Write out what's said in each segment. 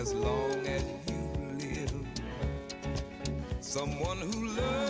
as long as you live. Someone who loves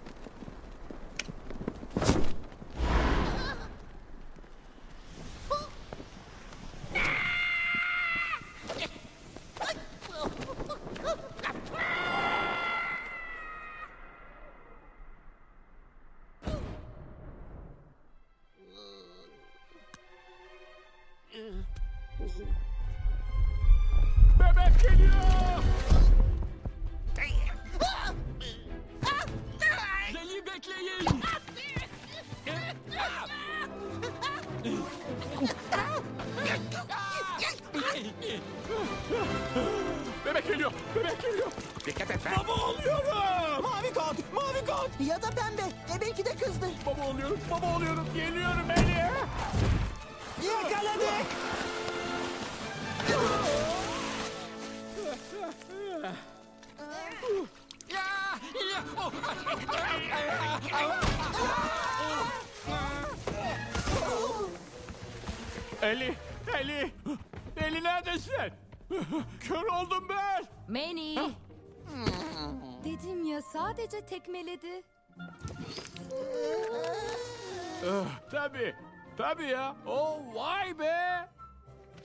Tabii ya. Oh vay be.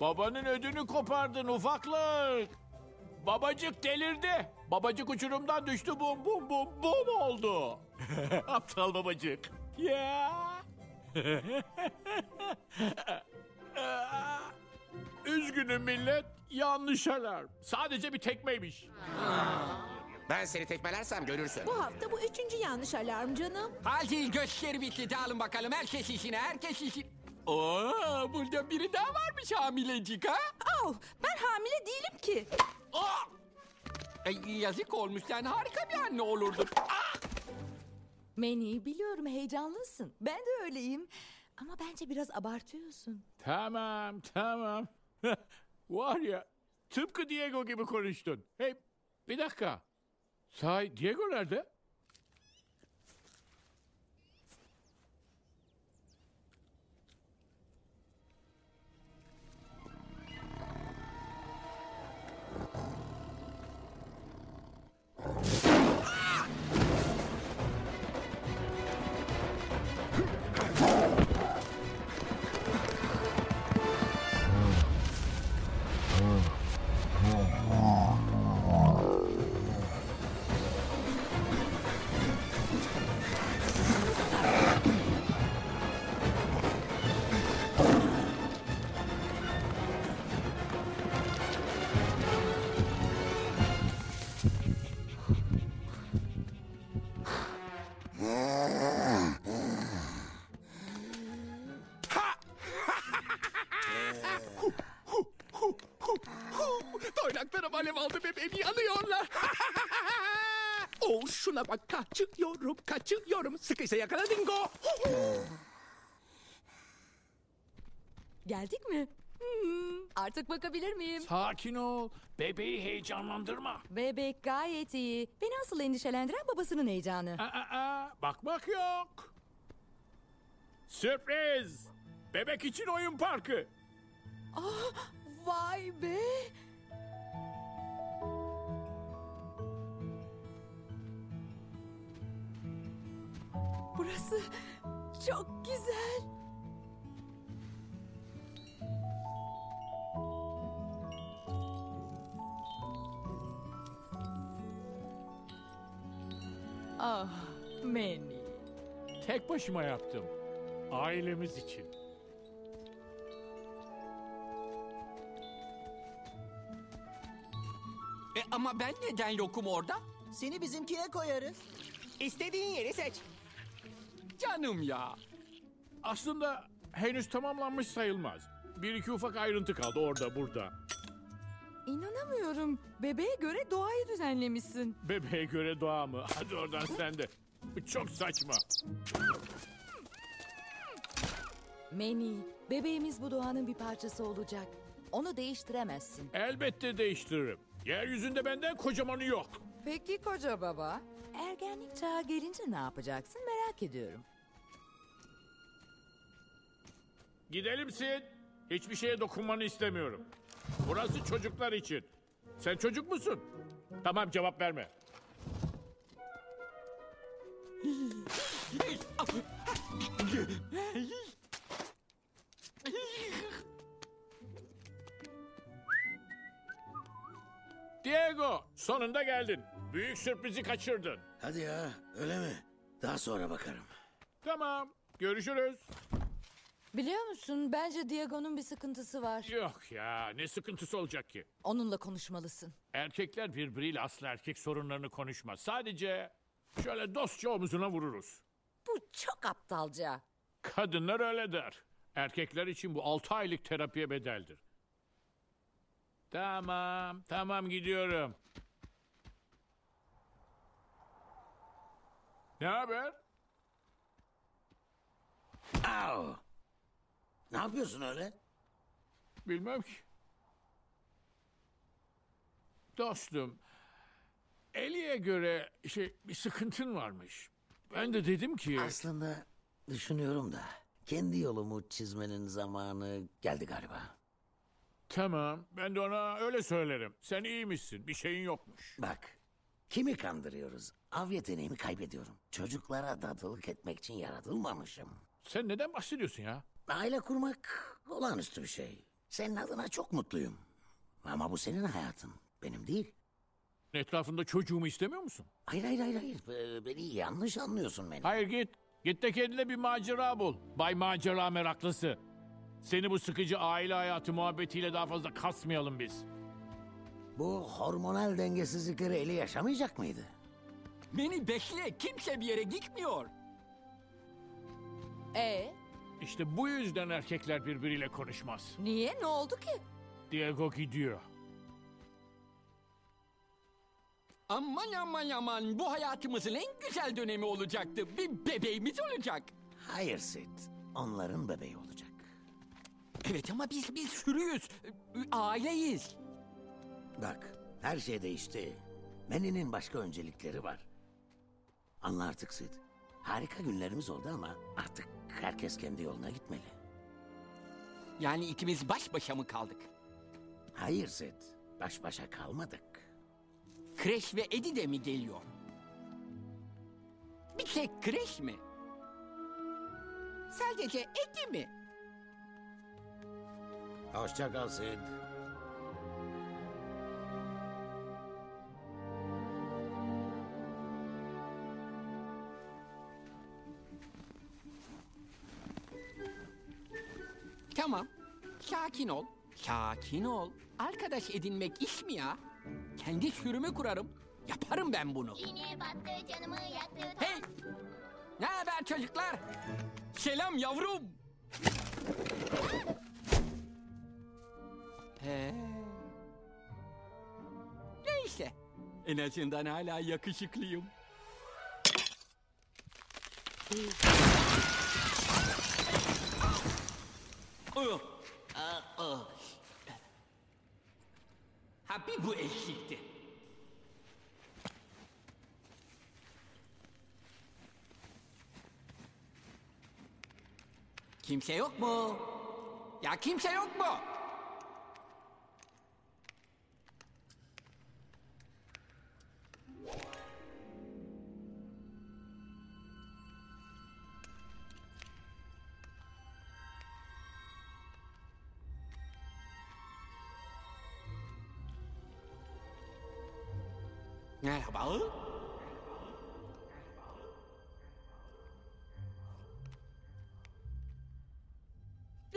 Babanın ödünü kopardın ufaklık. Babacık delirdi. Babacık uçurumdan düştü bum bum bum bum oldu. Aptal babacık. Ya. Üzgünüm millet. Yanlış alarm. Sadece bir tekmeymiş. Ben seni tekmelersem görürsün. Bu hafta bu üçüncü yanlış alarm canım. Hadi gösteri bitti. Dağılın bakalım. Herkes işine, herkes işine. Oo, burada biri daha varmış hamilecik ha? Oh, ben hamile değilim ki. Aa! Ay, yazık olmuş. Sen harika bir anne olurdun. Ah! Manny biliyorum heyecanlısın. Ben de öyleyim. Ama bence biraz abartıyorsun. Tamam, tamam. Var ya, tıpkı Diego gibi konuştun. Hey, bir dakika. Sahi Diego nerede? Toynaklarım alev aldı bebeğim yanıyorlar. oh şuna bak kaçıyorum kaçıyorum. Sıkıysa yakala dingo. Geldik mi? Artık bakabilir miyim? Sakin ol. Bebeği heyecanlandırma. Bebek gayet iyi. Beni asıl endişelendiren babasının heyecanı. Aa, aa, bakmak yok. Sürpriz. Bebek için oyun parkı. Vay be. Burası çok güzel. Ah, Manny. Tek başıma yaptım. Ailemiz için. E, ama ben neden yokum orada? Seni bizimkine koyarız. İstediğin yeri seç. Canım ya. Aslında henüz tamamlanmış sayılmaz. Bir iki ufak ayrıntı kaldı orada burada. İnanamıyorum. Bebeğe göre doğayı düzenlemişsin. Bebeğe göre doğa mı? Hadi oradan sen de. Bu çok saçma. Manny, bebeğimiz bu doğanın bir parçası olacak. Onu değiştiremezsin. Elbette değiştiririm. Yeryüzünde benden kocamanı yok. Peki koca baba? Ergenlik çağı gelince ne yapacaksın merak ediyorum. Gidelim Sid. Hiçbir şeye dokunmanı istemiyorum. Burası çocuklar için. Sen çocuk musun? Tamam cevap verme. Diego, sonunda geldin. Büyük sürprizi kaçırdın. Hadi ya öyle mi? Daha sonra bakarım. Tamam, görüşürüz. Biliyor musun bence Diego'nun bir sıkıntısı var. Yok ya, ne sıkıntısı olacak ki? Onunla konuşmalısın. Erkekler birbiriyle aslı erkek sorunlarını konuşmaz. Sadece şöyle dostça omuzuna vururuz. Bu çok aptalca. Kadınlar öyle der. Erkekler için bu altı aylık terapiye bedeldir. Tamam, tamam gidiyorum. Ne haber? Au! Ne yapıyorsun öyle? Bilmem ki. Dostum, Eli'ye göre şey bir sıkıntın varmış. Ben de dedim ki... Aslında düşünüyorum da kendi yolumu çizmenin zamanı geldi galiba. Tamam, ben de ona öyle söylerim. Sen iyiymişsin, bir şeyin yokmuş. Bak, kimi kandırıyoruz? Av yeteneğimi kaybediyorum. Çocuklara dadılık etmek için yaratılmamışım. Sen neden bahsediyorsun ya? Aile kurmak olağanüstü bir şey. Senin adına çok mutluyum. Ama bu senin hayatın, benim değil. Etrafında çocuğumu istemiyor musun? Hayır hayır hayır hayır. Ee, Beni yanlış anlıyorsun beni. Hayır git. Git de kendine bir macera bul. Bay macera meraklısı. Seni bu sıkıcı aile hayatı muhabbetiyle daha fazla kasmayalım biz. Bu hormonal dengesizlikleri eli yaşamayacak mıydı? Beni bekle. Kimse bir yere gitmiyor. E İşte bu yüzden erkekler birbiriyle konuşmaz. niye ne oldu ki? Diego gidiyor. Aman aman aman. Bu hayatımızın en güzel dönemi olacaktı. Bir bebeğimiz olacak. Hayır Sid. Onların bebeği olacak. Evet ama biz biz sürüyüz. Aileyiz. Bak her şey değişti. Manny'nin başka öncelikleri var. Anla artık Sid. Harika günlerimiz oldu ama artık herkes kendi yoluna gitmeli. Yani ikimiz baş başa mı kaldık? Hayır Sid. Baş başa kalmadık. Kreş ve Edi de mi geliyor? Bir tek kreş mi? Sadece Edi mi? Hoşça kal Sid. Sakin ol. Sakin ol. Arkadaş edinmek iş mi ya? Kendi sürümü kurarım. Yaparım ben bunu. İğneye battı canımı yaktı. Hey! Ne haber çocuklar? Selam yavrum. He. Neyse. En azından hala yakışıklıyım. Oh. Ha bir bu eksikti. Kimse yok mu? Ya kimse yok mu? Merhaba.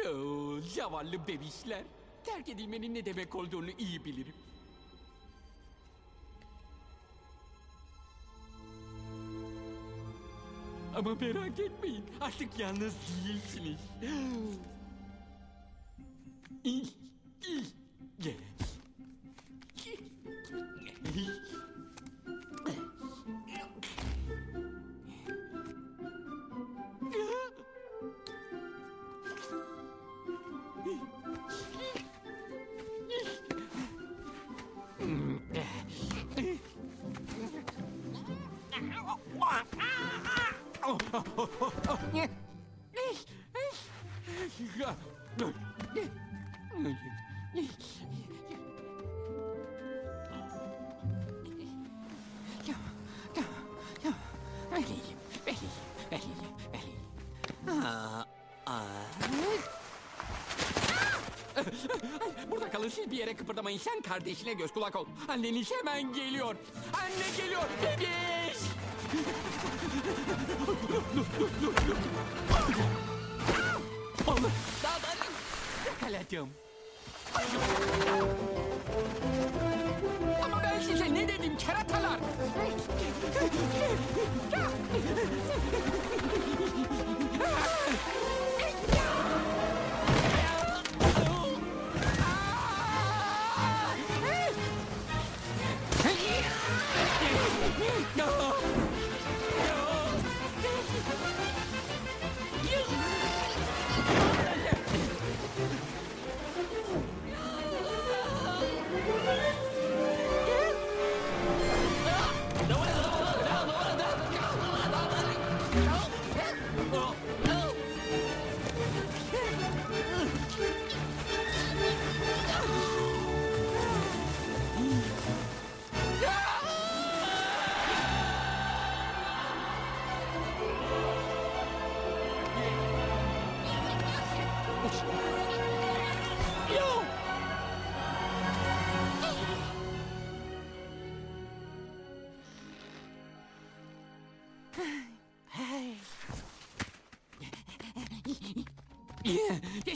Oo, zavallı bebişler. Terk edilmenin ne demek olduğunu iyi bilirim. Ama merak etmeyin, artık yalnız değilsiniz. Kıpırdamayın. Sen kardeşine göz kulak ol. Anneniz hemen geliyor. Anne geliyor. Bebiş. Olur. Dağdanım. Yakaladım. Ama ben size ne dedim keratalar?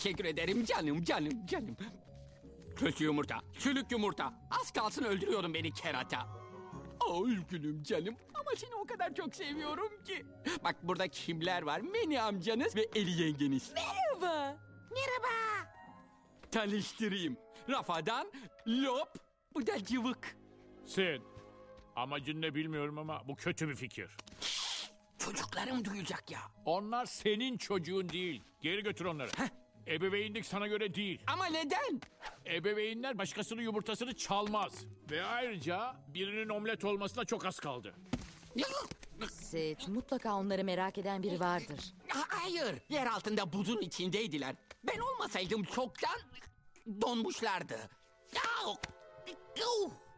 Teşekkür ederim canım canım canım. Kötü yumurta, çürük yumurta. Az kalsın öldürüyordun beni kerata. Oh üzgünüm canım ama seni o kadar çok seviyorum ki. Bak burada kimler var? Meni amcanız ve Eli yengeniz. Merhaba. Merhaba. Tanıştırayım. Rafadan Lop, bu da Cıvık. Sid, amacın ne bilmiyorum ama bu kötü bir fikir. Çocuklarım duyacak ya. Onlar senin çocuğun değil. Geri götür onları. Ebeveynlik sana göre değil. Ama neden? Ebeveynler başkasının yumurtasını çalmaz. Ve ayrıca birinin omlet olmasına çok az kaldı. Sid, mutlaka onları merak eden biri vardır. Ha- Hayır, yer altında buzun içindeydiler. Ben olmasaydım çoktan donmuşlardı.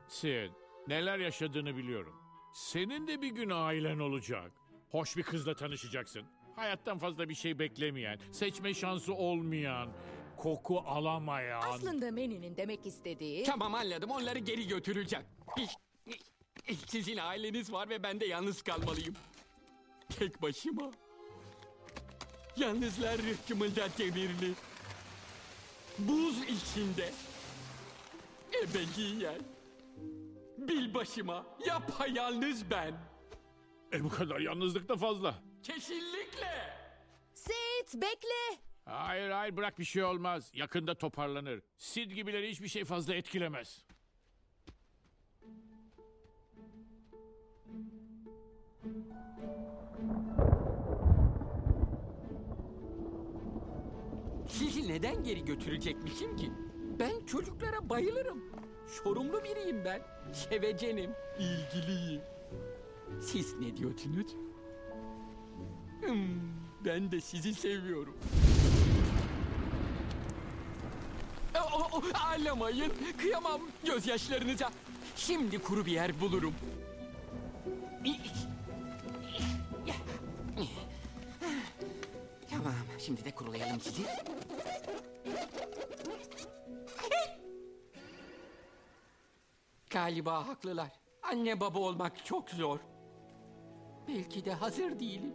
Sid, neler yaşadığını biliyorum. Senin de bir gün ailen olacak. Hoş bir kızla tanışacaksın. Hayattan fazla bir şey beklemeyen, seçme şansı olmayan, koku alamayan. Aslında Manny'nin demek istediği... Tamam anladım, onları geri götüreceğim. Sizin aileniz var ve ben de yalnız kalmalıyım. Tek başıma. Yalnızlar rıhtımında demirli. Buz içinde. Ebediyen. Bil başıma, yapayalnız ben. E bu kadar yalnızlık da fazla. Kesinlikle. Sid, bekle! Hayır hayır bırak bir şey olmaz. Yakında toparlanır. Sid gibileri hiçbir şey fazla etkilemez. Sizi neden geri götürecekmişim ki? Ben çocuklara bayılırım. Sorumlu biriyim ben. Sevecenim, ilgiliyim. Siz ne diyorsunuz? Ben de sizi seviyorum. oh, oh, ağlamayın. Kıyamam gözyaşlarınıza. Şimdi kuru bir yer bulurum. Tamam, şimdi de kurulayalım sizi. Galiba haklılar. Anne baba olmak çok zor. Belki de hazır değilim.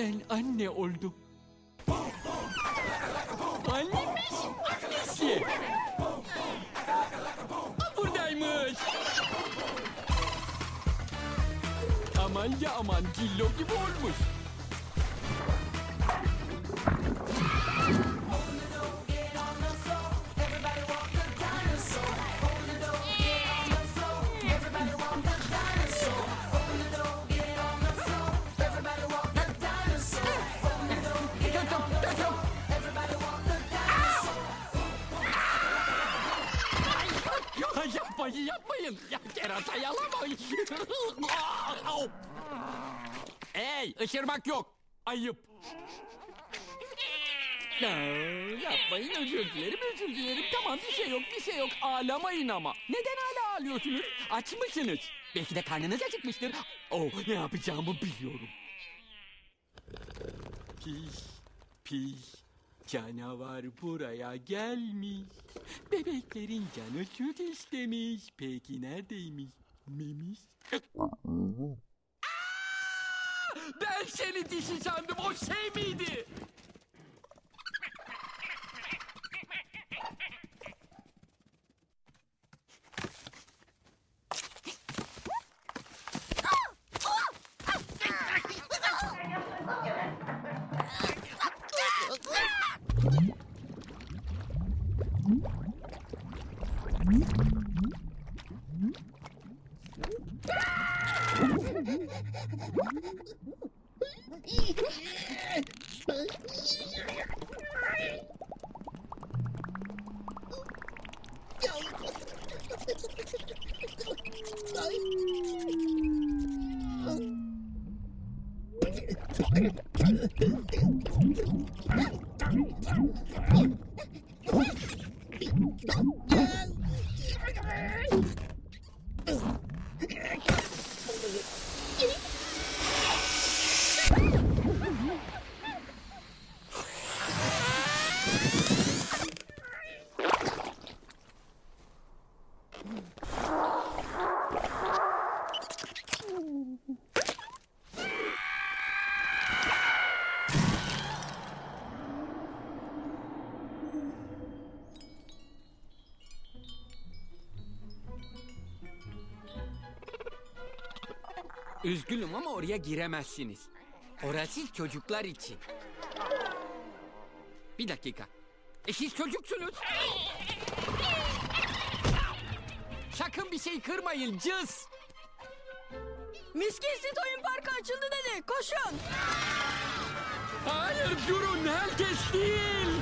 Ben anne oldum. Annemiş. Annesi. Buradaymış. Aman ya aman cillo Ayıp. Ya, yapmayın özür dilerim özür dilerim. Tamam bir şey yok bir şey yok. Ağlamayın ama. Neden hala ağlıyorsunuz? Aç mısınız? Belki de karnınız acıkmıştır. Oh ne yapacağımı biliyorum. Pis pis canavar buraya gelmiş. Bebeklerin canı süt istemiş. Peki neredeymiş? Memiş. Ben seni dişi sandım o şey miydi? Oh! Üzgünüm ama oraya giremezsiniz. Orası çocuklar için. Bir dakika. E siz çocuksunuz. Sakın bir şey kırmayın cız. Miskin Sit oyun parkı açıldı dedi. Koşun. Hayır durun herkes değil.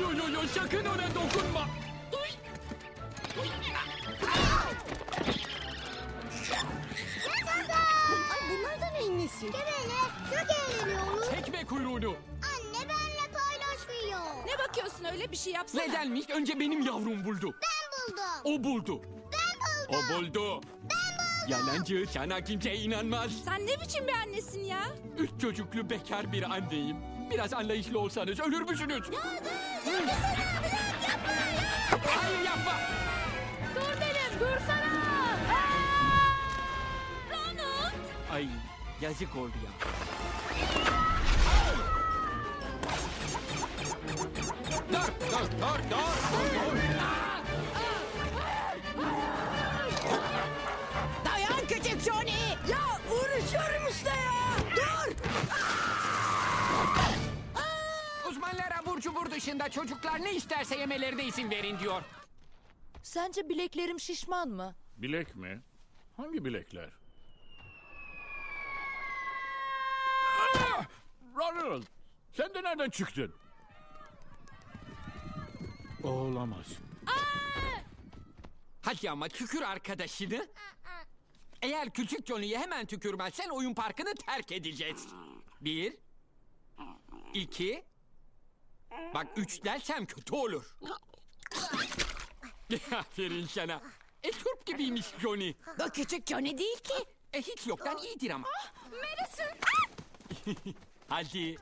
Yo yo yo sakın ona dokunma. Nesi? Gebele çok eğleniyoruz. Çekme kuyruğunu. Anne benimle paylaşmıyor. Ne bakıyorsun öyle bir şey yapsana. Nedenmiş? Önce benim yavrum buldu. Ben buldum. O buldu. Ben buldum. O buldu. Yalancı sana kimse inanmaz. Sen ne biçim bir annesin ya? Üç çocuklu bekar bir anneyim. Biraz anlayışlı olsanız ölür müsünüz? Hayır yapma. Dur dedim dursana. Ronald. Ay yazık oldu ya. Dur dur dur dur dur dur. Dayan küçük Johnny. Ya uğraşıyorum işte ya. Dur. Uzmanlar abur cubur dışında çocuklar ne isterse yemelerine izin verin diyor. Sence bileklerim şişman mı? Bilek mi? Hangi bilekler? Ah! Ronald! Sen de nereden çıktın? Olamaz. Hadi ama tükür arkadaşını. Eğer küçük Johnny'ye hemen tükürmezsen oyun parkını terk edeceğiz. Bir. iki, Bak üç dersem kötü olur. Aferin sana. E turp gibiymiş Johnny. Bu küçük Johnny değil ki. E hiç yoktan iyidir ama. Madison. Hadi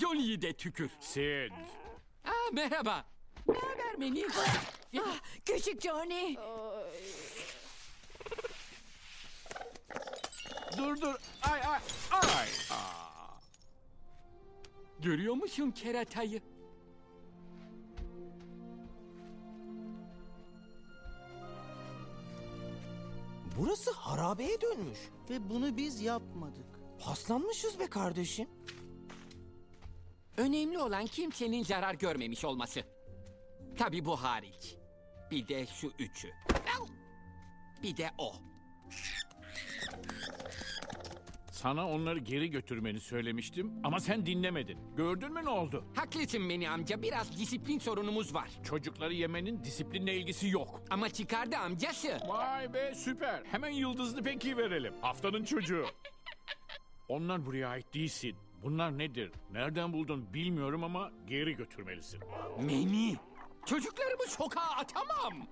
Johnny'yi de tükür. Sid. Aa, merhaba. Ne haber Meni? Küçük Johnny. Dur dur. Ay ay ay. Görüyor musun keratayı? Burası harabeye dönmüş. Ve bunu biz yapmadık. Paslanmışız be kardeşim. Önemli olan kimsenin zarar görmemiş olması. Tabii bu hariç. Bir de şu üçü. Bir de o. Sana onları geri götürmeni söylemiştim ama sen dinlemedin. Gördün mü ne oldu? Haklısın beni amca biraz disiplin sorunumuz var. Çocukları yemenin disiplinle ilgisi yok. Ama çıkardı amcası. Vay be süper. Hemen yıldızlı peki verelim. Haftanın çocuğu. Onlar buraya ait değilsin. Bunlar nedir? Nereden buldun bilmiyorum ama geri götürmelisin. Meni. Çocuklarımı sokağa atamam.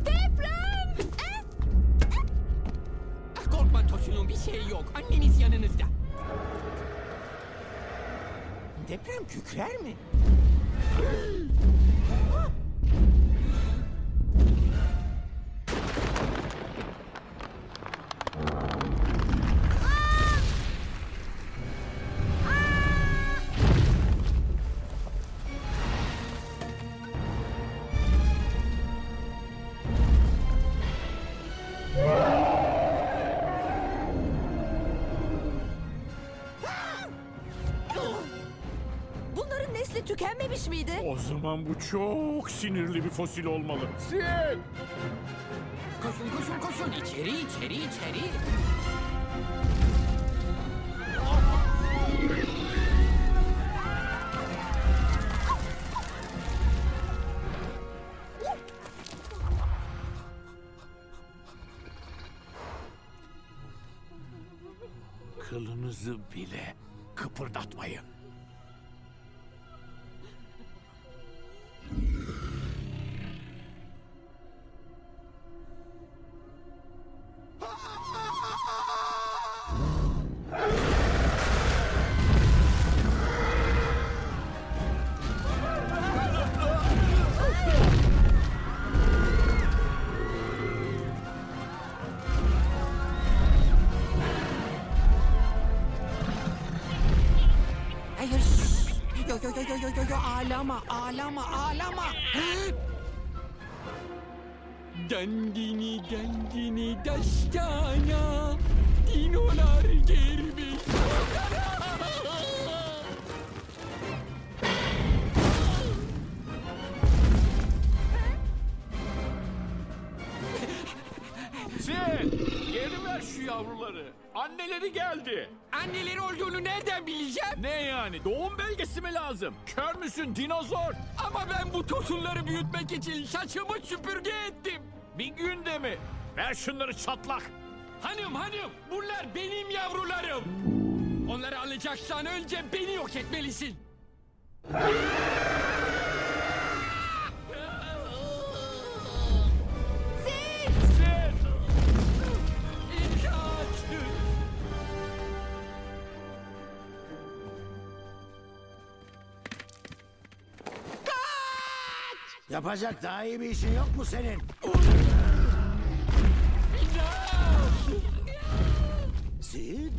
Deprem. Ah, Korkma Tosun'un bir şey yok. Anneniz yanınızda. Deprem kükrer mi? Bunların zaman bu çok sinirli bir fosil olmalı. Sid! Koşun koşun koşun. İçeri içeri içeri. Kılınızı bile kıpırdatmayın. Ağlama, ağlama. Dandini dandini dastana. Dinolar gelmiş. Sen şey, geri ver şu yavruları. Anneleri geldi. Anneleri olduğunu nereden bileceğim? Ne yani? Doğum belgesi mi lazım? Kör müsün dinozor? Ama ben bu tosunları büyütmek için şaşımı süpürge ettim. Bir günde mi? Ver şunları çatlak. Hanım hanım bunlar benim yavrularım. Onları alacaksan önce beni yok etmelisin. Yapacak daha iyi bir işin yok mu senin? Sid?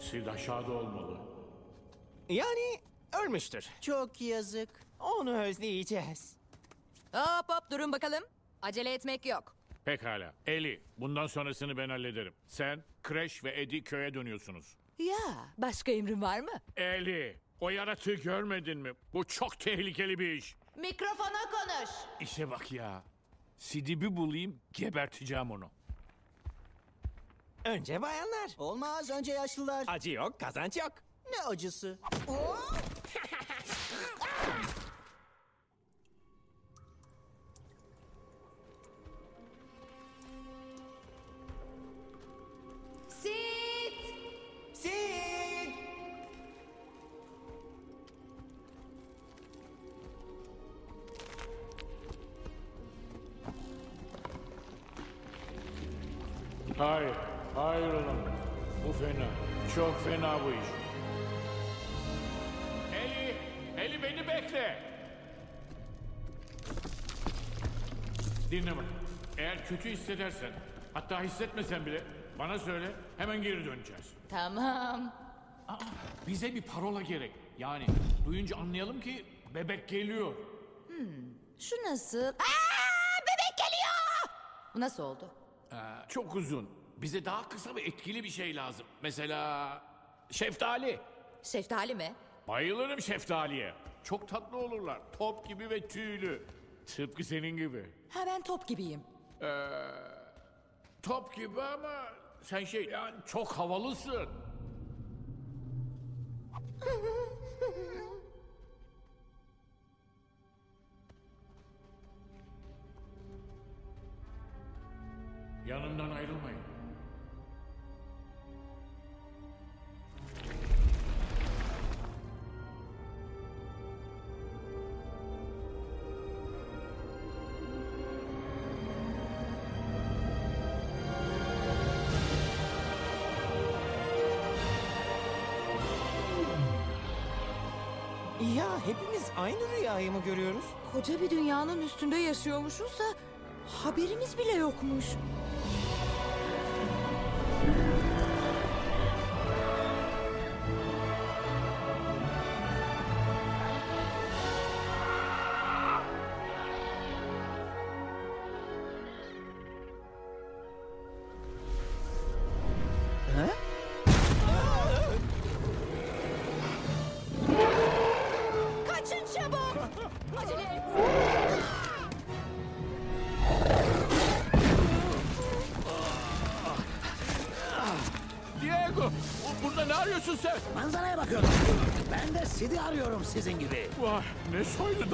Sid aşağıda olmalı. Yani ölmüştür. Çok yazık. Onu özleyeceğiz. Hop hop durun bakalım. Acele etmek yok. Pekala. Eli, bundan sonrasını ben hallederim. Sen, Crash ve Eddie köye dönüyorsunuz. Ya başka emrin var mı? Eli, o yaratığı görmedin mi? Bu çok tehlikeli bir iş. Mikrofona konuş. İşe bak ya. Sid'i bir bulayım, geberteceğim onu. Önce bayanlar. Olmaz önce yaşlılar. Acı yok, kazanç yok. Ne acısı? Sid. fena bu iş. Eli, Eli beni bekle. Dinle bak. Eğer kötü hissedersen, hatta hissetmesen bile bana söyle, hemen geri döneceğiz. Tamam. Aa, bize bir parola gerek. Yani duyunca anlayalım ki bebek geliyor. Şu nasıl? Aa, bebek geliyor. Bu nasıl oldu? Ee, çok uzun. Bize daha kısa ve etkili bir şey lazım. Mesela şeftali. Şeftali mi? Bayılırım şeftaliye. Çok tatlı olurlar. Top gibi ve tüylü. Tıpkı senin gibi. Ha ben top gibiyim. Top gibi ama sen şey yani çok havalısın. aynı rüyayı mı görüyoruz? Koca bir dünyanın üstünde yaşıyormuşuz da haberimiz bile yokmuş.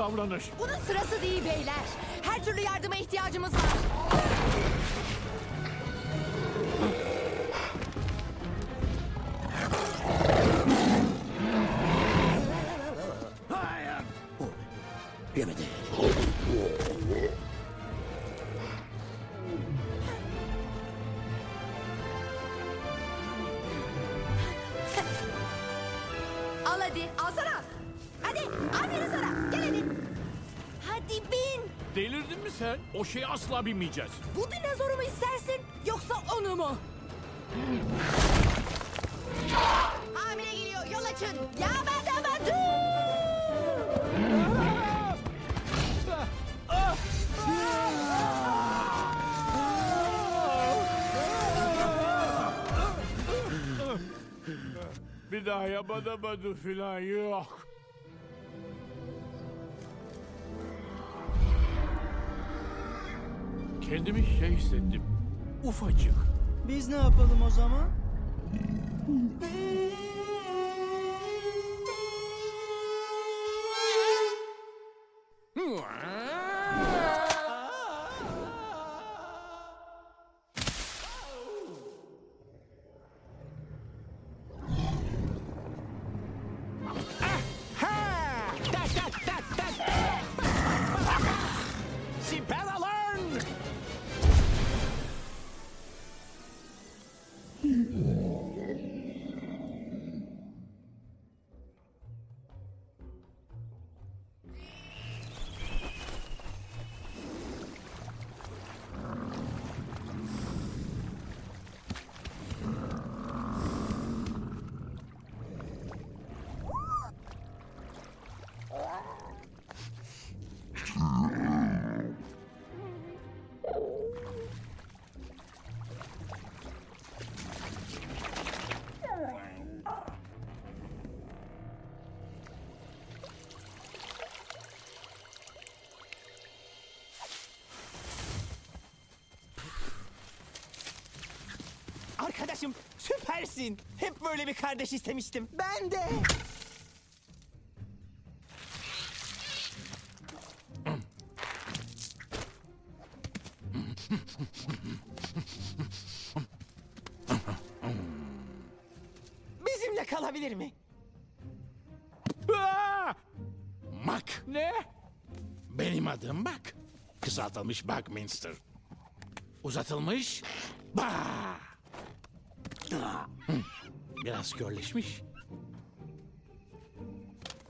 Davranış. Bunun sırası değil beyler. Her türlü yardıma ihtiyacımız var. Şeye asla binmeyeceğiz. Bu dinozoru mu istersin yoksa onu mu? Hamile geliyor, yol açın. Ya ben de ben dur. Bir daha yamadamadı filan yok. Kendimi şey hissettim. Ufacık. Biz ne yapalım o zaman? Arkadaşım süpersin. Hep böyle bir kardeş istemiştim. Ben de. Bizimle kalabilir mi? Mac. Ne? Benim adım Mac. Kısaltılmış Buckminster. Uzatılmış Ba. Biraz körleşmiş.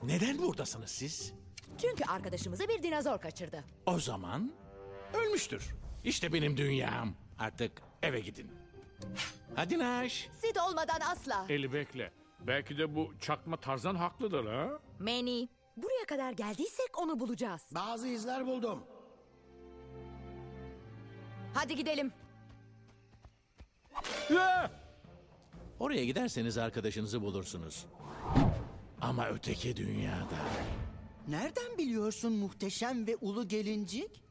Neden buradasınız siz? Çünkü arkadaşımıza bir dinozor kaçırdı. O zaman ölmüştür. İşte benim dünyam. Artık eve gidin. Hadi Naş. Sid olmadan asla. Eli bekle. Belki de bu çakma Tarzan haklıdır ha? Manny, buraya kadar geldiysek onu bulacağız. Bazı izler buldum. Hadi gidelim. Ya! Oraya giderseniz arkadaşınızı bulursunuz. Ama öteki dünyada Nereden biliyorsun muhteşem ve ulu gelincik?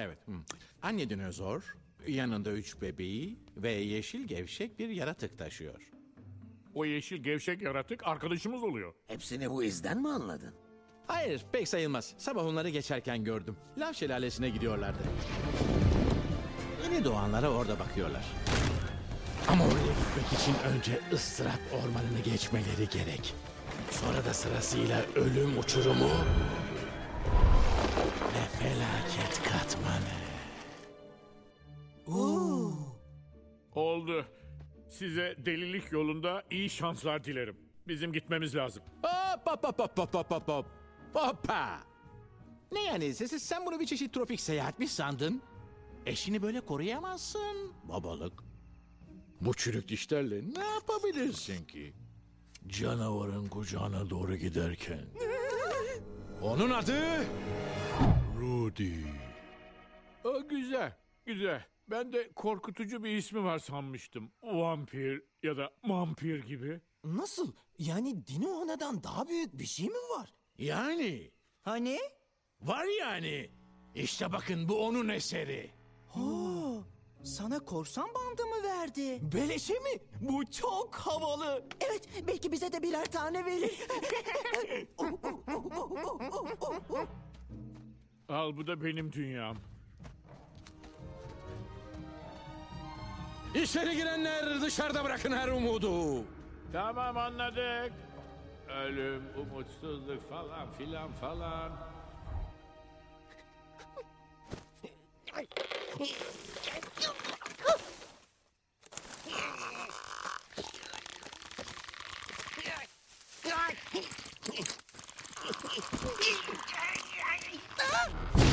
Evet. hı. Anne dinozor, yanında üç bebeği ve yeşil gevşek bir yaratık taşıyor. O yeşil gevşek yaratık arkadaşımız oluyor. Hepsini bu izden mi anladın? Hayır, pek sayılmaz. Sabah onları geçerken gördüm. Lav şelalesine gidiyorlardı. Yeni doğanlara orada bakıyorlar. Ama oraya gitmek için önce ıstırap ormanını geçmeleri gerek. Sonra da sırasıyla ölüm uçurumu ve felaket katmanı. Oldu. Size delilik yolunda iyi şanslar dilerim. Bizim gitmemiz lazım. Hop hop hop hop hop hop hop. Hoppa. Ne yani siz, sen bunu bir çeşit tropik seyahat mi sandın? Eşini böyle koruyamazsın babalık. Bu çürük dişlerle ne yapabilirsin ki? Canavarın kucağına doğru giderken. Onun adı Rudy. Aa, güzel, güzel. Ben de korkutucu bir ismi var sanmıştım. Vampir ya da mampir gibi. Nasıl? Yani Dino Ana'dan daha büyük bir şey mi var? Yani Hani? var yani. İşte bakın bu onun eseri. Oo, sana korsan bandı mı verdi? Beleşe mi? Bu çok havalı. Evet, belki bize de birer tane verir. Al bu da benim dünyam. İçeri girenler dışarıda bırakın her umudu. Tamam anladık ölüm, umutsuzluk falan filan falan. Ah!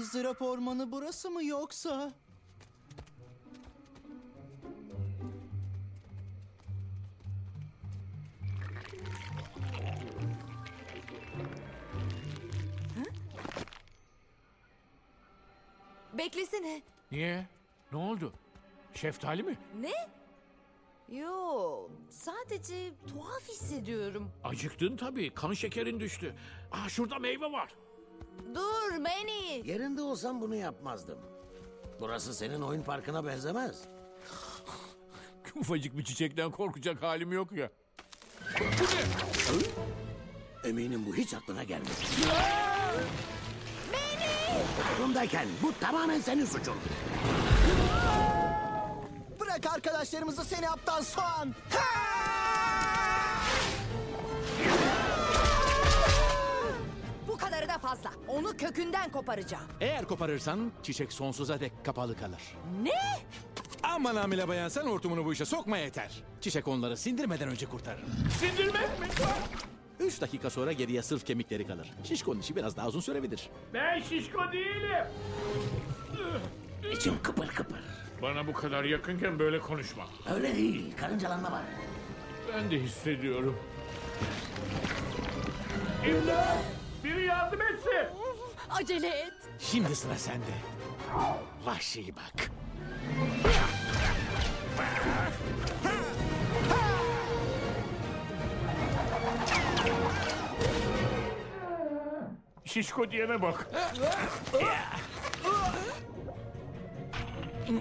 Izdırap ormanı burası mı yoksa? Beklesene. Niye? Ne oldu? Şeftali mi? Ne? Yo, sadece tuhaf hissediyorum. Acıktın tabii. Kan şekerin düştü. Aa şurada meyve var. Dur Manny. Yerinde olsam bunu yapmazdım. Burası senin oyun parkına benzemez. Ufacık bir çiçekten korkacak halim yok ya. Eminim bu hiç aklına gelmedi. Aklımdayken bu tamamen senin suçun. Bırak arkadaşlarımızı seni aptal soğan. Bu fazla. Onu kökünden koparacağım. Eğer koparırsan çiçek sonsuza dek kapalı kalır. Ne? Aman hamile bayan sen hortumunu bu işe sokma yeter. Çiçek onları sindirmeden önce kurtarır. Sindirmek mi? Üç dakika sonra geriye sırf kemikleri kalır. Şişkonun işi biraz daha uzun sürebilir. Ben şişko değilim. İçim kıpır kıpır. Bana bu kadar yakınken böyle konuşma. Öyle değil, karıncalanma var. Ben de hissediyorum. İmdat! Biri yardım etsin. Acele et. Şimdi sıra sende. Vahşi bak. Şişko diyene bak. Tüh,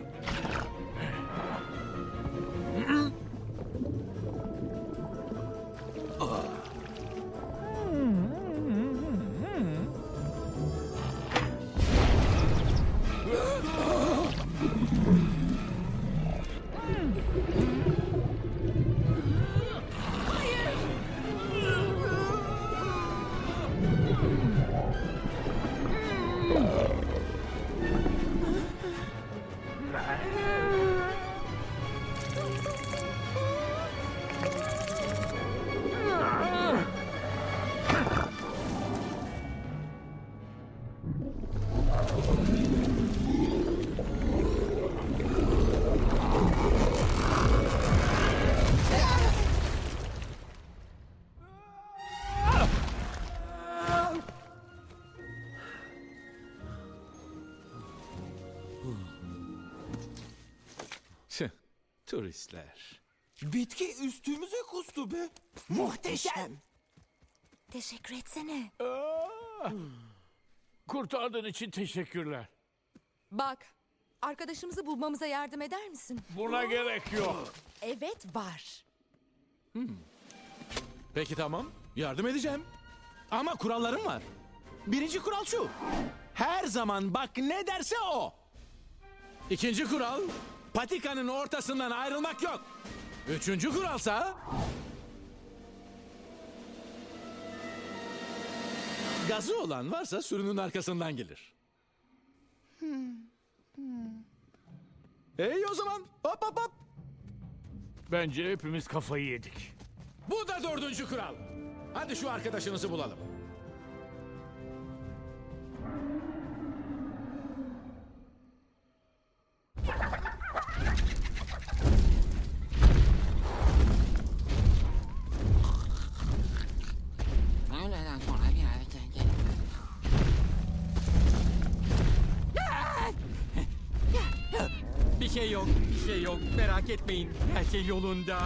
turistler. Bitki üstümüze kustu be. Muhteşem. Teşekkür etsene. Kurtardığın için teşekkürler. Bak, arkadaşımızı bulmamıza yardım eder misin? Buna gerek yok. Evet var. Peki tamam. Yardım edeceğim. Ama kurallarım var. Birinci kural şu. Her zaman bak ne derse o. İkinci kural. Patikanın ortasından ayrılmak yok. Üçüncü kuralsa... Gazı olan varsa sürünün arkasından gelir. Hey o zaman hop hop hop. Bence hepimiz kafayı yedik. Bu da dördüncü kural. Hadi şu arkadaşınızı bulalım. Şey yok, bir şey yok. Merak etmeyin. Her şey yolunda.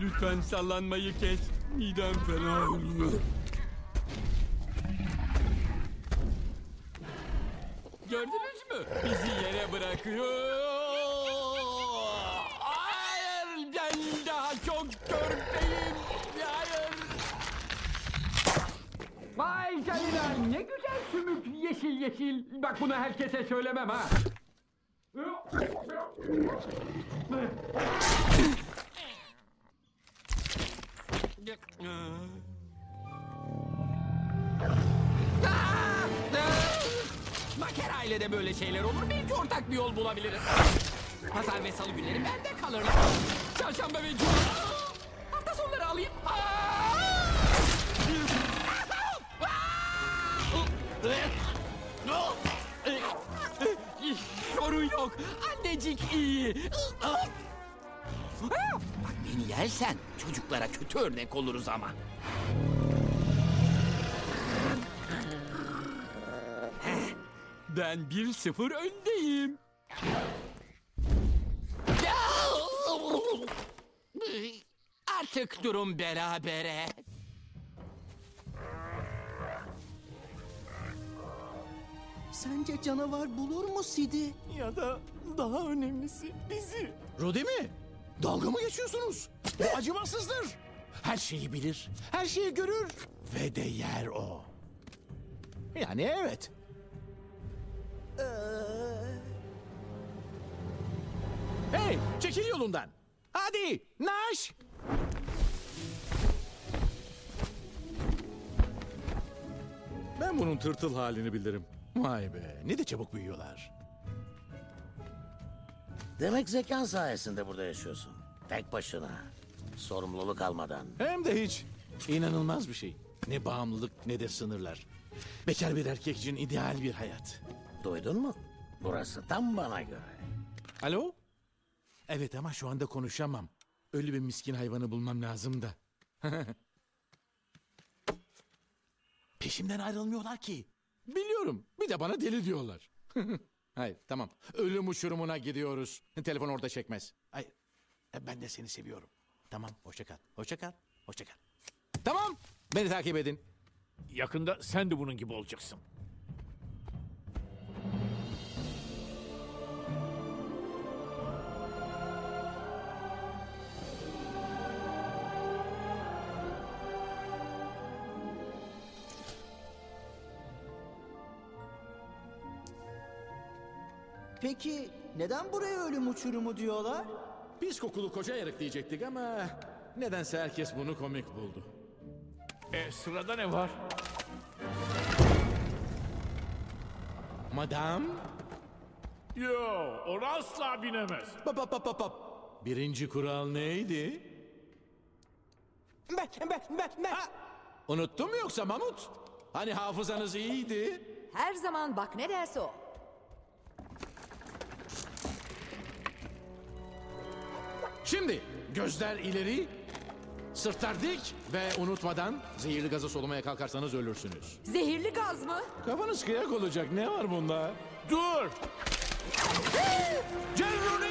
Lütfen sallanmayı kes. Midem fena oluyor. Gördünüz mü? Bizi yere bırakıyor. Hayır, ben daha çok körpeyim. Hayır. Vay canına ne güzel sümük yeşil yeşil. Bak bunu herkese söylemem ha. Bak her ailede böyle şeyler olur. Belki ortak bir yol bulabiliriz. Pazar ve salı günleri bende kalırlar. Çarşamba ve cuma. Hafta sonları alayım. Yok. Annecik iyi. Bak beni yersen çocuklara kötü örnek oluruz ama. Ben 1-0 öndeyim. Artık durum berabere. Sence canavar bulur mu Sid'i? Ya da daha önemlisi bizi. Rodi mi? Dalga mı geçiyorsunuz? O acımasızdır. Her şeyi bilir, her şeyi görür ve de yer o. Yani evet. Hey, çekil yolundan. Hadi, Naş. Ben bunun tırtıl halini bilirim. Vay be, ne de çabuk büyüyorlar. Demek zekan sayesinde burada yaşıyorsun. Tek başına. Sorumluluk almadan. Hem de hiç. İnanılmaz bir şey. Ne bağımlılık ne de sınırlar. Bekar bir erkek için ideal bir hayat. Duydun mu? Burası tam bana göre. Alo? Evet ama şu anda konuşamam. Ölü bir miskin hayvanı bulmam lazım da. Peşimden ayrılmıyorlar ki. Biliyorum. Bir de bana deli diyorlar. Hayır tamam. Ölüm uçurumuna gidiyoruz. Telefon orada çekmez. Hayır. e, Ben de seni seviyorum. Tamam hoşça kal. Hoşça kal. Hoşça kal. Tamam. Beni takip edin. Yakında sen de bunun gibi olacaksın. Peki neden buraya ölüm uçurumu diyorlar? Pis kokulu koca yarık diyecektik ama... Nedense herkes bunu komik buldu. E, sırada ne var? Madam... Yo, ona asla binemez. Pap pap pap pap. Birinci kural neydi? Ben, ben, ben, ben. Unuttun mu yoksa Mamut? Hani hafızanız iyiydi? Her zaman bak ne derse o. Şimdi gözler ileri, sırtlar dik ve unutmadan zehirli gazı solumaya kalkarsanız ölürsünüz. Zehirli gaz mı? Kafanız kıyak olacak ne var bunda? Dur! Geronimo!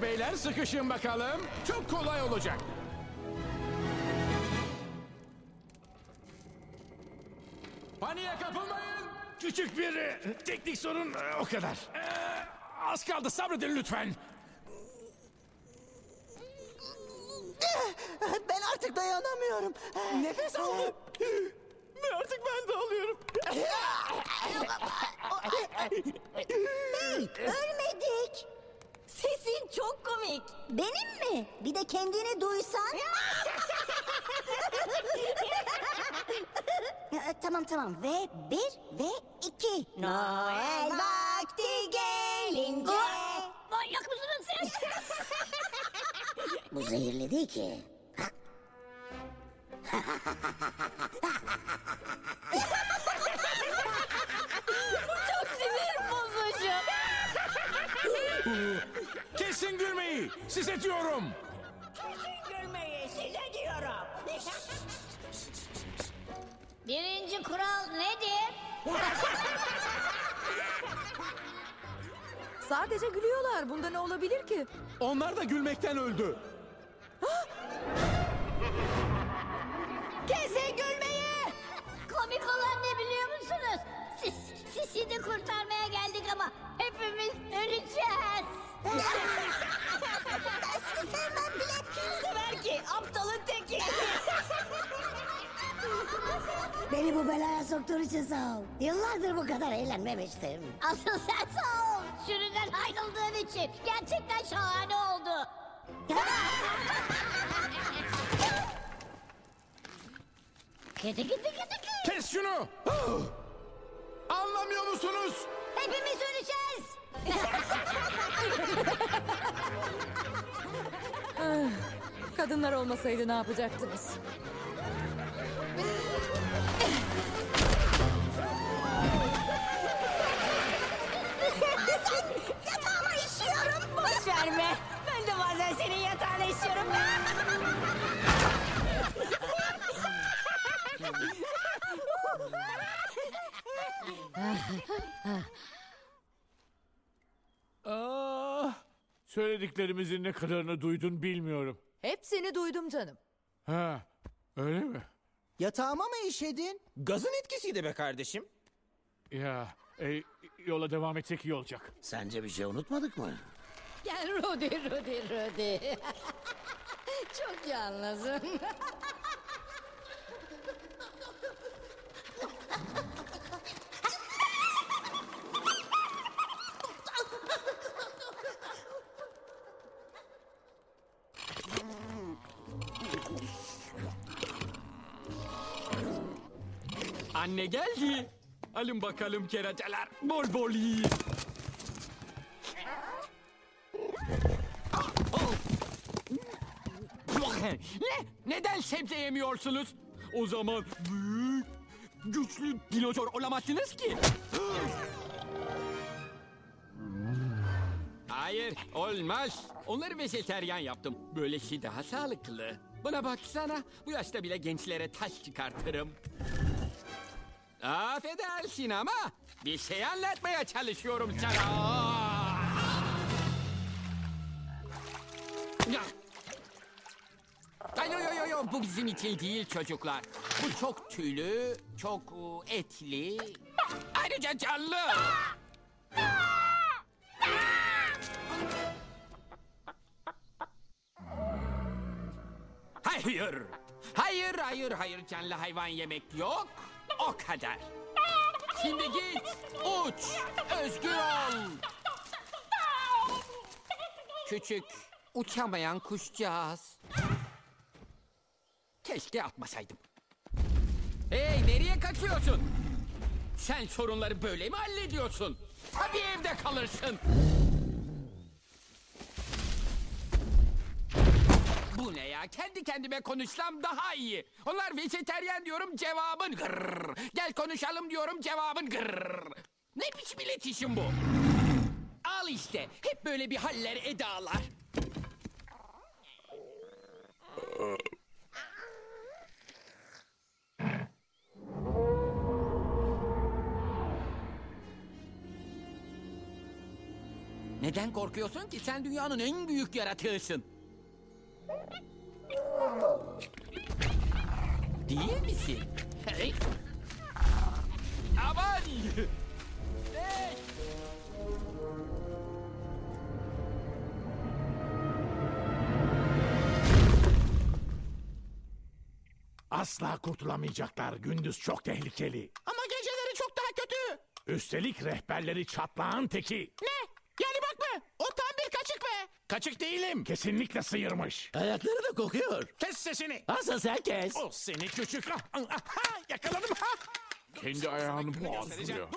Evet beyler sıkışın bakalım. Çok kolay olacak. Paniğe kapılmayın. Küçük bir e, teknik sorun e, o kadar. E, az kaldı sabredin lütfen. Ben artık dayanamıyorum. Nefes aldım. Artık ben de alıyorum. Ölmedik. Sesin çok komik. Benim mi? Bir de kendini duysan. Tamam tamam ve bir ve iki. Noel vakti gelince. Manyak mısınız siz? Bu zehirli değil ki. çok sinir bozucu. Kesin gülmeyi. Size diyorum. Gülmeyi size diyorum. Birinci kural nedir? Sadece gülüyorlar. Bunda ne olabilir ki? Onlar da gülmekten öldü. Kesin gülmeyi! Komik olan ne biliyor musunuz? Siz, sizi de kurtarmaya geldik ama hepimiz öleceğiz. Ben sizi sevmem bile. Kim sever ki? Aptalın teki. Beni bu belaya soktuğun için sağ ol. Yıllardır bu kadar eğlenmemiştim. Asıl sen sağ ol. Sürüden ayrıldığın için. Gerçekten şahane oldu. Kedi kedi kedi kedi. Kes şunu. Anlamıyor musunuz? Hepimiz öleceğiz. Kadınlar olmasaydı ne yapacaktınız? Yatağıma işiyorum. Boş verme. Ben de bazen senin yatağına işiyorum. Ah, söylediklerimizin ne kadarını duydun bilmiyorum. Hepsini duydum canım. Ha, öyle mi? Yatağıma mı işedin? Gazın etkisiydi be kardeşim. Ya, e, yola devam etsek iyi olacak. Sence bir şey unutmadık mı? Gel Rudy, Rudy, Rudy. Çok yalnızım. Anne geldi. Alın bakalım keratalar. Bol bol yiyin. ne? Neden sebze yemiyorsunuz? O zaman büyük, güçlü dinozor olamazsınız ki. Hayır, olmaz. Onları vejeteryan yaptım. Böylesi daha sağlıklı. Buna baksana, bu yaşta bile gençlere taş çıkartırım. Affedersin ama bir şey anlatmaya çalışıyorum sana. Ay, yo, yo, yo, yo, bu bizim için değil çocuklar. Bu çok tüylü, çok e, etli, ayrıca canlı. Hayır. Hayır, hayır, hayır canlı hayvan yemek yok. O kadar. Şimdi git, uç, özgür ol. Küçük, uçamayan kuşcağız. Keşke atmasaydım. Hey, nereye kaçıyorsun? Sen sorunları böyle mi hallediyorsun? Tabii evde kalırsın. Bu ne Kendi kendime konuşsam daha iyi. Onlar vejeteryan diyorum cevabın gırr. Gel konuşalım diyorum cevabın gırr. Ne biçim iletişim bu? Al işte. Hep böyle bir haller edalar. Neden korkuyorsun ki? Sen dünyanın en büyük yaratığısın. Değil misin? Hey. Aman! Hey! Asla kurtulamayacaklar. Gündüz çok tehlikeli. Ama geceleri çok daha kötü. Üstelik rehberleri çatlağın teki. Ne? Yani bak mı? O tam bir kaçık değilim. Kesinlikle sıyırmış. Ayakları da kokuyor. Kes sesini. Asıl sen kes. O seni küçük. Ah, ah, ah, yakaladım. Ha. Kendi ayağını boğazlıyor.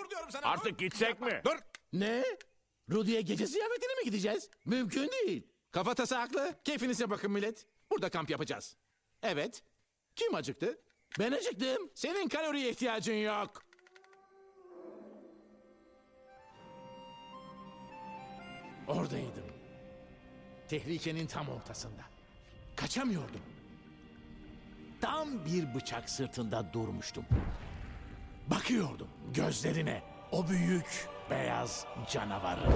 Artık gitsek mi? Dur. Ne? Rudy'ye gece ziyafetine mi gideceğiz? Mümkün değil. Kafatası haklı. Keyfinize bakın millet. Burada kamp yapacağız. Evet. Kim acıktı? Ben acıktım. Senin kaloriye ihtiyacın yok. Oradaydım. Tehlikenin tam ortasında. Kaçamıyordum. Tam bir bıçak sırtında durmuştum. Bakıyordum gözlerine o büyük beyaz canavarı.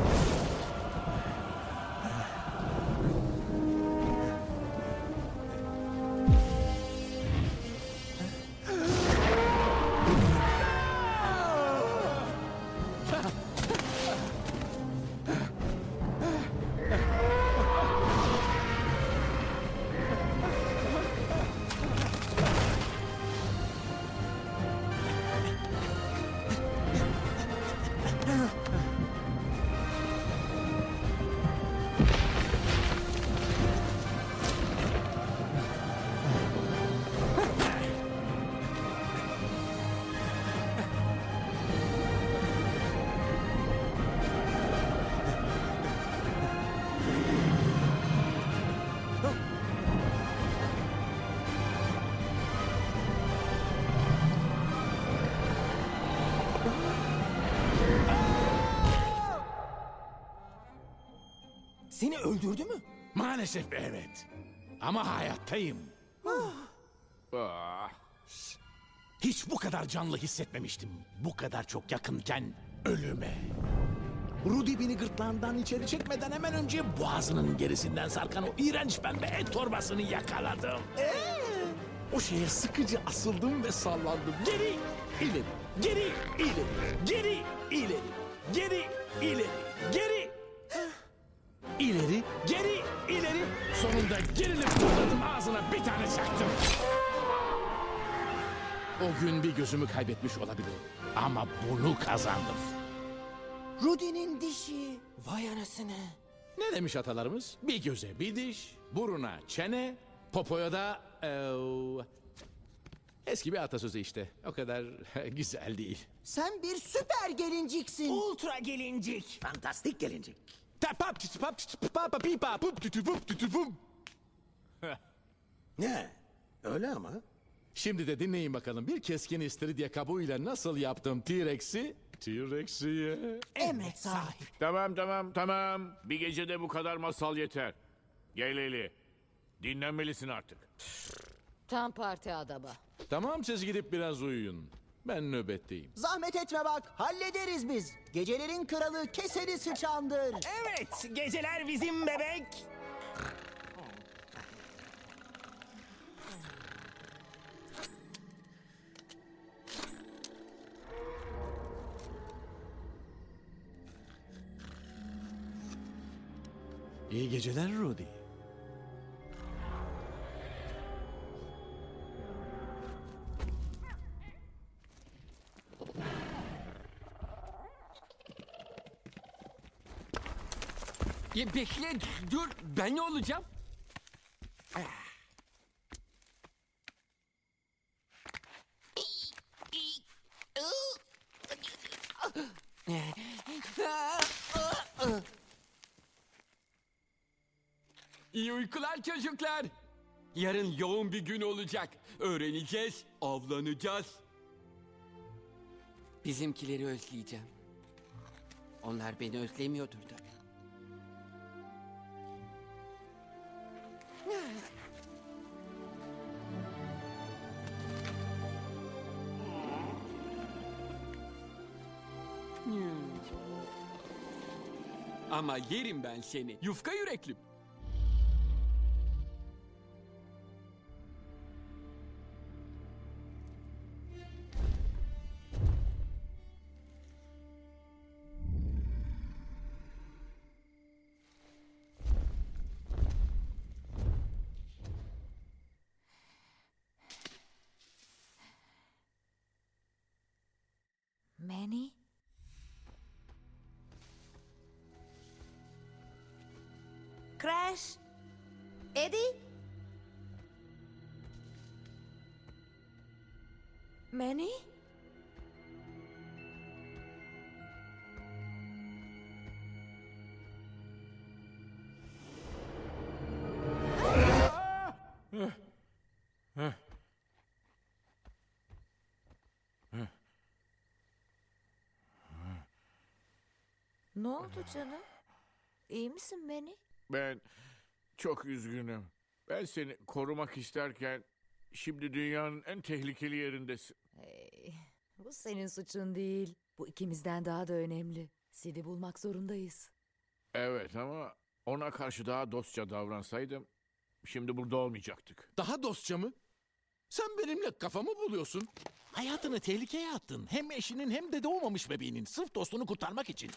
Ama hayattayım. Ah, Hiç bu kadar canlı hissetmemiştim. Bu kadar çok yakınken ölüme. Rudy beni gırtlağından içeri çekmeden hemen önce boğazının gerisinden sarkan o iğrenç pembe et torbasını yakaladım. O şeye sıkıca asıldım ve sallandım. Geri, ileri, geri, ileri, geri, ileri, geri, ileri, geri. İleri, geri, ileri. Sonunda gerilip fırladım ağzına bir tane çaktım. O gün bir gözümü kaybetmiş olabilirim. Ama bunu kazandım. Rudy'nin dişi. Vay anasını. Ne demiş atalarımız? Bir göze bir diş, buruna çene, popoya da... eee, eski bir atasözü işte. O kadar güzel değil. Sen bir süper gelinciksin. Ultra gelincik. Fantastik gelincik. Ne? Öyle ama. Şimdi de dinleyin bakalım. Bir keskin istiridye kabuğuyla nasıl yaptım T-Rex'i? T-Rex'i Emret sahip. tamam tamam tamam. Bir gecede bu kadar masal yeter. Gel Eli. Dinlenmelisin artık. Tam parti adamı. Tamam siz gidip biraz uyuyun. Ben nöbetteyim. Zahmet etme bak. Hallederiz biz. Gecelerin kralı keseri sıçandır. Evet, geceler bizim bebek. İyi geceler Rudy. Ya bekle dur ben ne olacağım? İyi uykular çocuklar. Yarın yoğun bir gün olacak. Öğreneceğiz, avlanacağız. Bizimkileri özleyeceğim. Onlar beni özlemiyordur tabii. Ama yerim ben seni. Yufka yüreklim. Manny? Crash? Eddie? Manny? Ne oldu canım? İyi misin Manny? Ben çok üzgünüm. Ben seni korumak isterken şimdi dünyanın en tehlikeli yerindesin. Hey, bu senin suçun değil. Bu ikimizden daha da önemli. Sid'i bulmak zorundayız. Evet ama ona karşı daha dostça davransaydım şimdi burada olmayacaktık. Daha dostça mı? Sen benimle kafamı buluyorsun. Hayatını tehlikeye attın. Hem eşinin hem de doğmamış bebeğinin sırf dostunu kurtarmak için.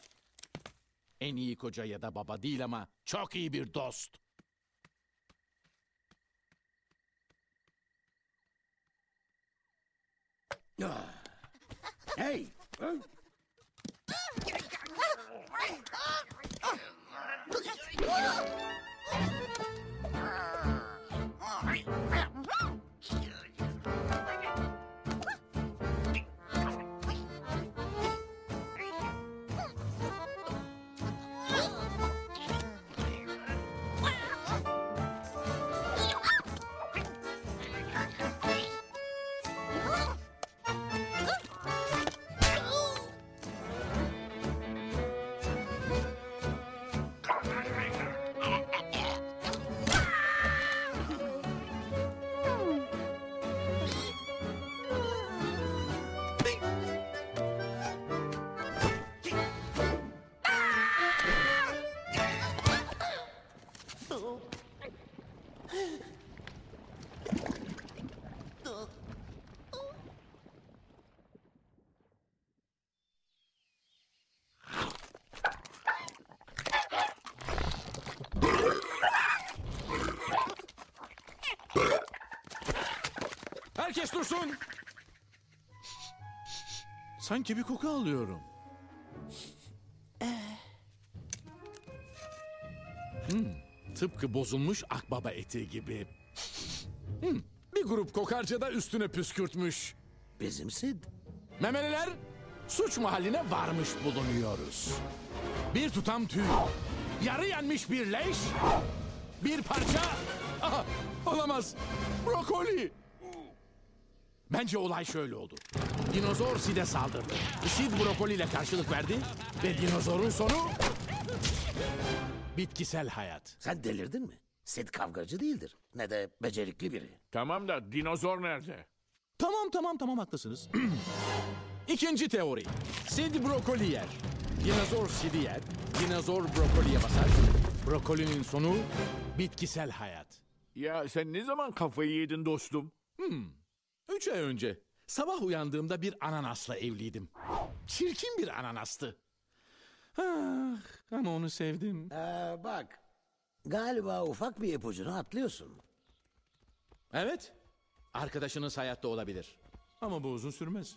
En iyi koca ya da baba değil ama çok iyi bir dost. Ah. Hey! Herkes dursun. Sanki bir koku alıyorum. Hmm, tıpkı bozulmuş akbaba eti gibi. Hmm, bir grup kokarca da üstüne püskürtmüş. Bizim Sid. Memeliler suç mahalline varmış bulunuyoruz. Bir tutam tüy, yarı yenmiş bir leş, bir parça... Aha, olamaz, brokoli. Bence olay şöyle oldu. Dinozor Sid'e saldırdı. Sid brokoli ile karşılık verdi ve dinozorun sonu... Bitkisel hayat. Sen delirdin mi? Sid kavgacı değildir. Ne de becerikli biri. Tamam da dinozor nerede? Tamam tamam tamam haklısınız. İkinci teori. Sid brokoli yer. Dinozor Sid'i yer. Dinozor brokoliye basar. Brokolinin sonu bitkisel hayat. Ya sen ne zaman kafayı yedin dostum? Üç ay önce sabah uyandığımda bir ananasla evliydim. Çirkin bir ananastı. Ah, ama onu sevdim. Ee, bak. Galiba ufak bir ipucunu atlıyorsun. Evet. Arkadaşınız hayatta olabilir. Ama bu uzun sürmez.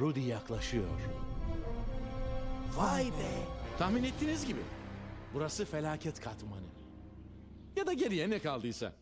Rudy yaklaşıyor. Vay be. Tahmin ettiğiniz gibi. Burası felaket katmanı. Ya da geriye ne kaldıysa.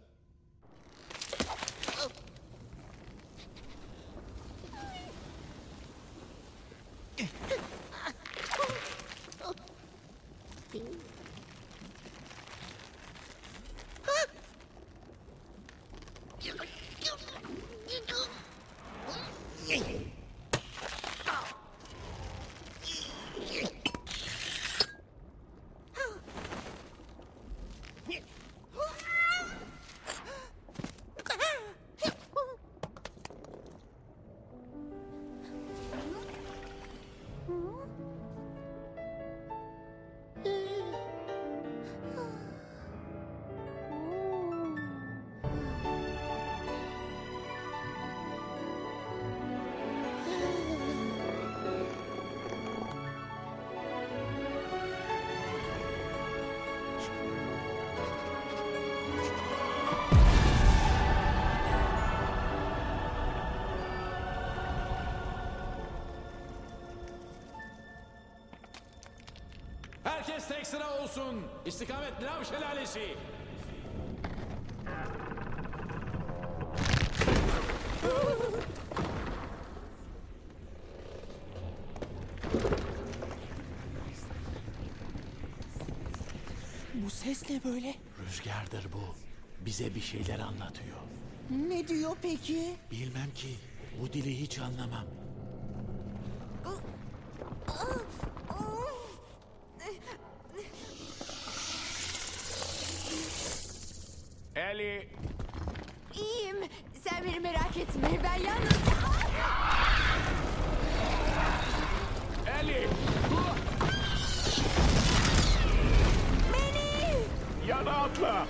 Herkes tek sıra olsun. İstikamet Lav Şelalesi. Bu ses ne böyle? Rüzgardır bu. Bize bir şeyler anlatıyor. Ne diyor peki? Bilmem ki. Bu dili hiç anlamam.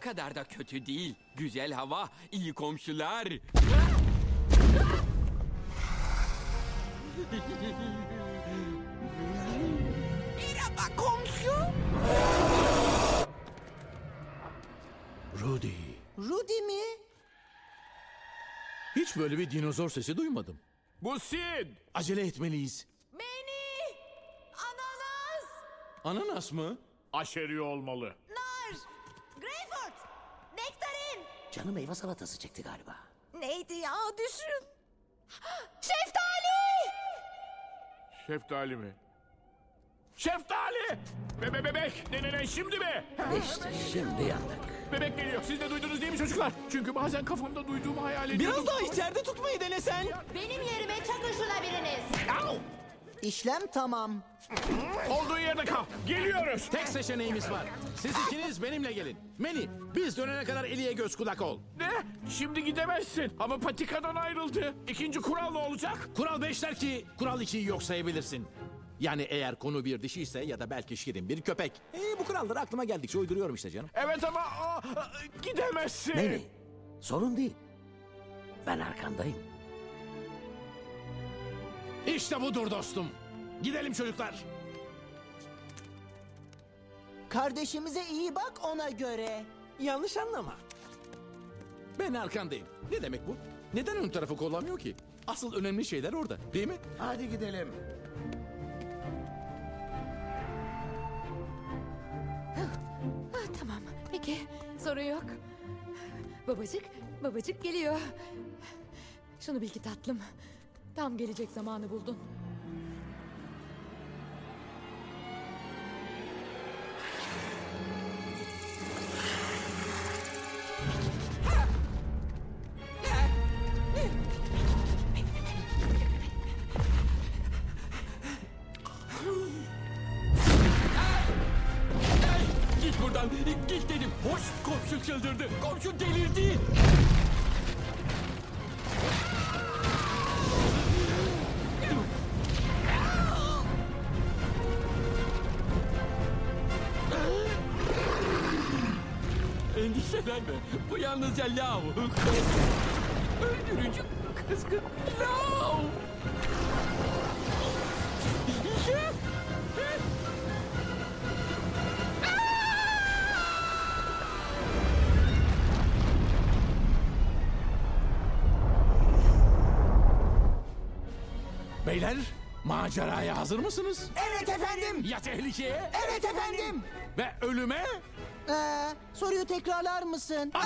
Kadar da kötü değil. Güzel hava, iyi komşular. Merhaba komşu. Rudy. Rudy mi? Hiç böyle bir dinozor sesi duymadım. Bu Sid. Acele etmeliyiz. Beni! Analar! Ananas mı? Aşeri olmalı. Nektarin. Canı meyve salatası çekti galiba. Neydi ya düşün. Şeftali. Şeftali mi? Şeftali! Be be bebek! Ne ne ne şimdi mi? İşte şimdi yandık. Bebek geliyor. Siz de duydunuz değil mi çocuklar? Çünkü bazen kafamda duyduğumu hayal ediyorum. Biraz daha içeride tutmayı denesen. Benim yerime çakın şuna biriniz. Au! İşlem tamam. Olduğun yerde kal. Geliyoruz. Tek seçeneğimiz var. Siz ikiniz benimle gelin. Meni, biz dönene kadar Eli'ye göz kulak ol. Ne? Şimdi gidemezsin. Ama patikadan ayrıldı. İkinci kural ne olacak? Kural 5 der ki, kural 2'yi yok sayabilirsin. Yani eğer konu bir dişi ise ya da belki şirin bir köpek. Ee, bu kuralları aklıma geldikçe uyduruyorum işte canım. Evet ama aa, gidemezsin. Beni. Sorun değil. Ben arkandayım. İşte budur dostum. Gidelim çocuklar. Kardeşimize iyi bak ona göre. Yanlış anlama. Ben arkandayım. Ne demek bu? Neden ön tarafı kullanmıyor ki? Asıl önemli şeyler orada değil mi? Hadi gidelim. Ah, tamam. Peki. Sorun yok. Babacık, babacık geliyor. Şunu bil ki tatlım. Tam gelecek zamanı buldun. Bu yalnızca lav. Öldürücü kızgın lav. Beyler, maceraya hazır mısınız? Evet efendim. Ya tehlikeye Evet efendim. ve ölüme? Ee, soruyu tekrarlar mısın? Gel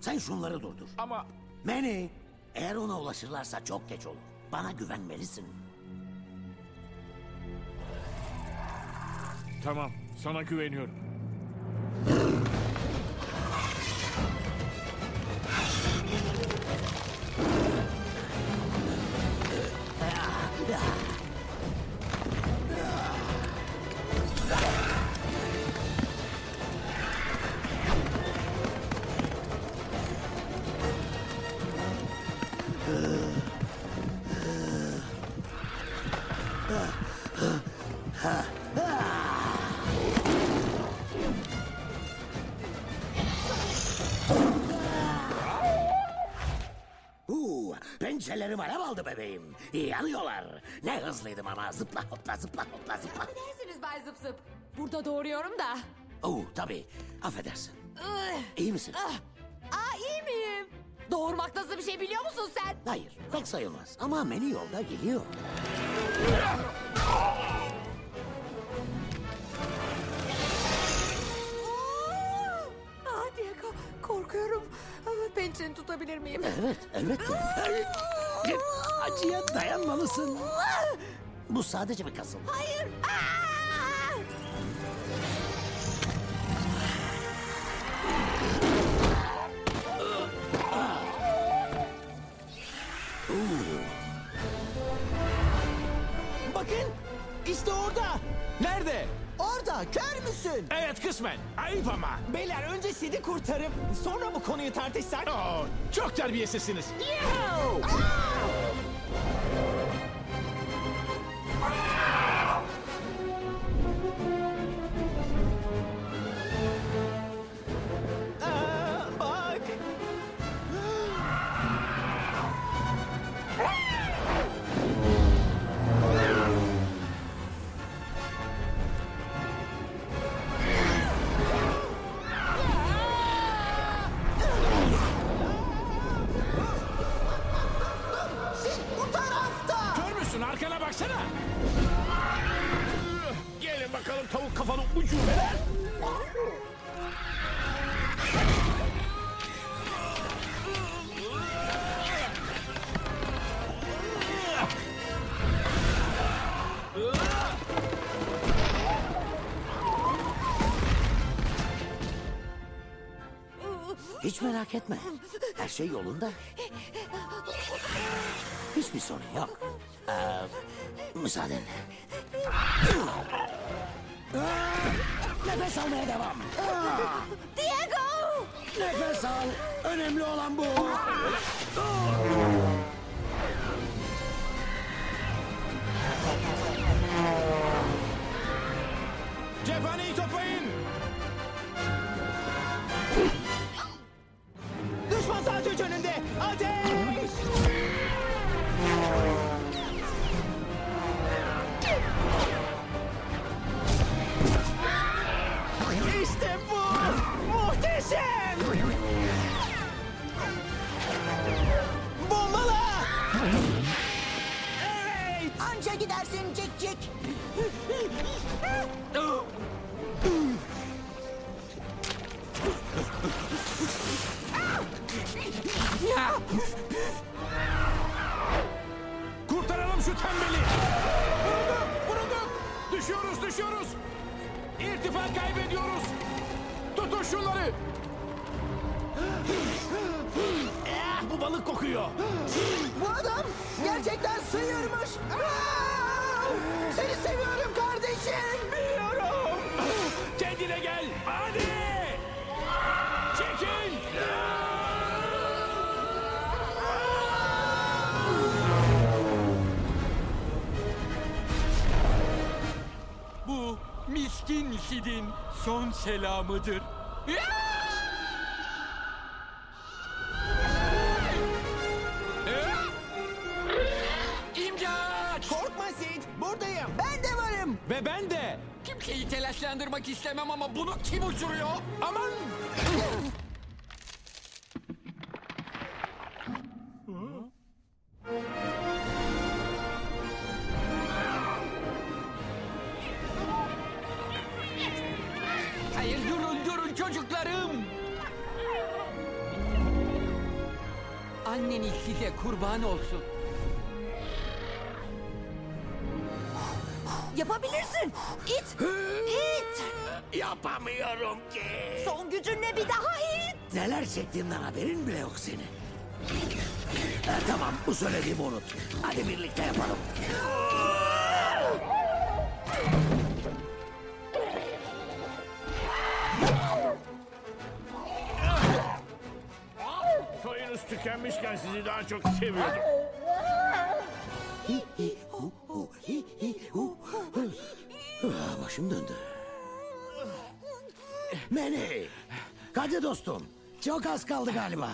Sen şunları durdur. Ama Manny, eğer ona ulaşırlarsa çok geç olur. Bana güvenmelisin. tamam sana güveniyorum. Uuu, pençelerim alev aldı bebeğim. Yanıyorlar. Ne hızlıydım ama zıpla hopla zıpla hopla zıpla. Affedersiniz Bay Zıp Zıp. Burada doğuruyorum da. Oo tabii. Affedersin. Ih, İyi misin? ah. Aa iyi miyim? Doğurmak nasıl bir şey biliyor musun sen? Hayır, pek sayılmaz. Ama Manny yolda geliyor. Aa Diego korkuyorum. Ah, Pençeni tutabilir miyim? Evet, elbette. Acıya dayanmalısın. Bu sadece bir kasım. Hayır. Aa! Kör müsün? Evet, kısmen. Ayıp ama. Beyler önce Sid'i kurtarıp sonra bu konuyu tartışsak. Oo, çok terbiyesizsiniz. Aa, merak etme. Her şey yolunda. Hiçbir sorun yok. Ee, müsaadenle. Nefes almaya devam. Diego! Nefes al. Önemli olan bu. Cephaneyi toplayın. Balık kokuyor. Bu adam gerçekten sıyırmış. Aa! Seni seviyorum kardeşim. Biliyorum. Kendine gel. Hadi. Çekil. Bu miskin Sid'in son selamıdır. İmdat! Telaşlandırmak istemem ama bunu kim uçuruyor? Aman. Hayır durun durun çocuklarım. Anneniz size kurban olsun. Yapamıyorum ki. Son gücünle bir daha it. Neler çektiğimden haberin bile yok senin. Ha, tamam bu söylediğimi unut. Hadi birlikte yapalım. Soyunuz tükenmişken sizi daha çok seviyordum. Hi, hi, hu, hu, hi, hi, hu, hu. Ah, Başım döndü. Meni. Hadi dostum. Çok az kaldı galiba.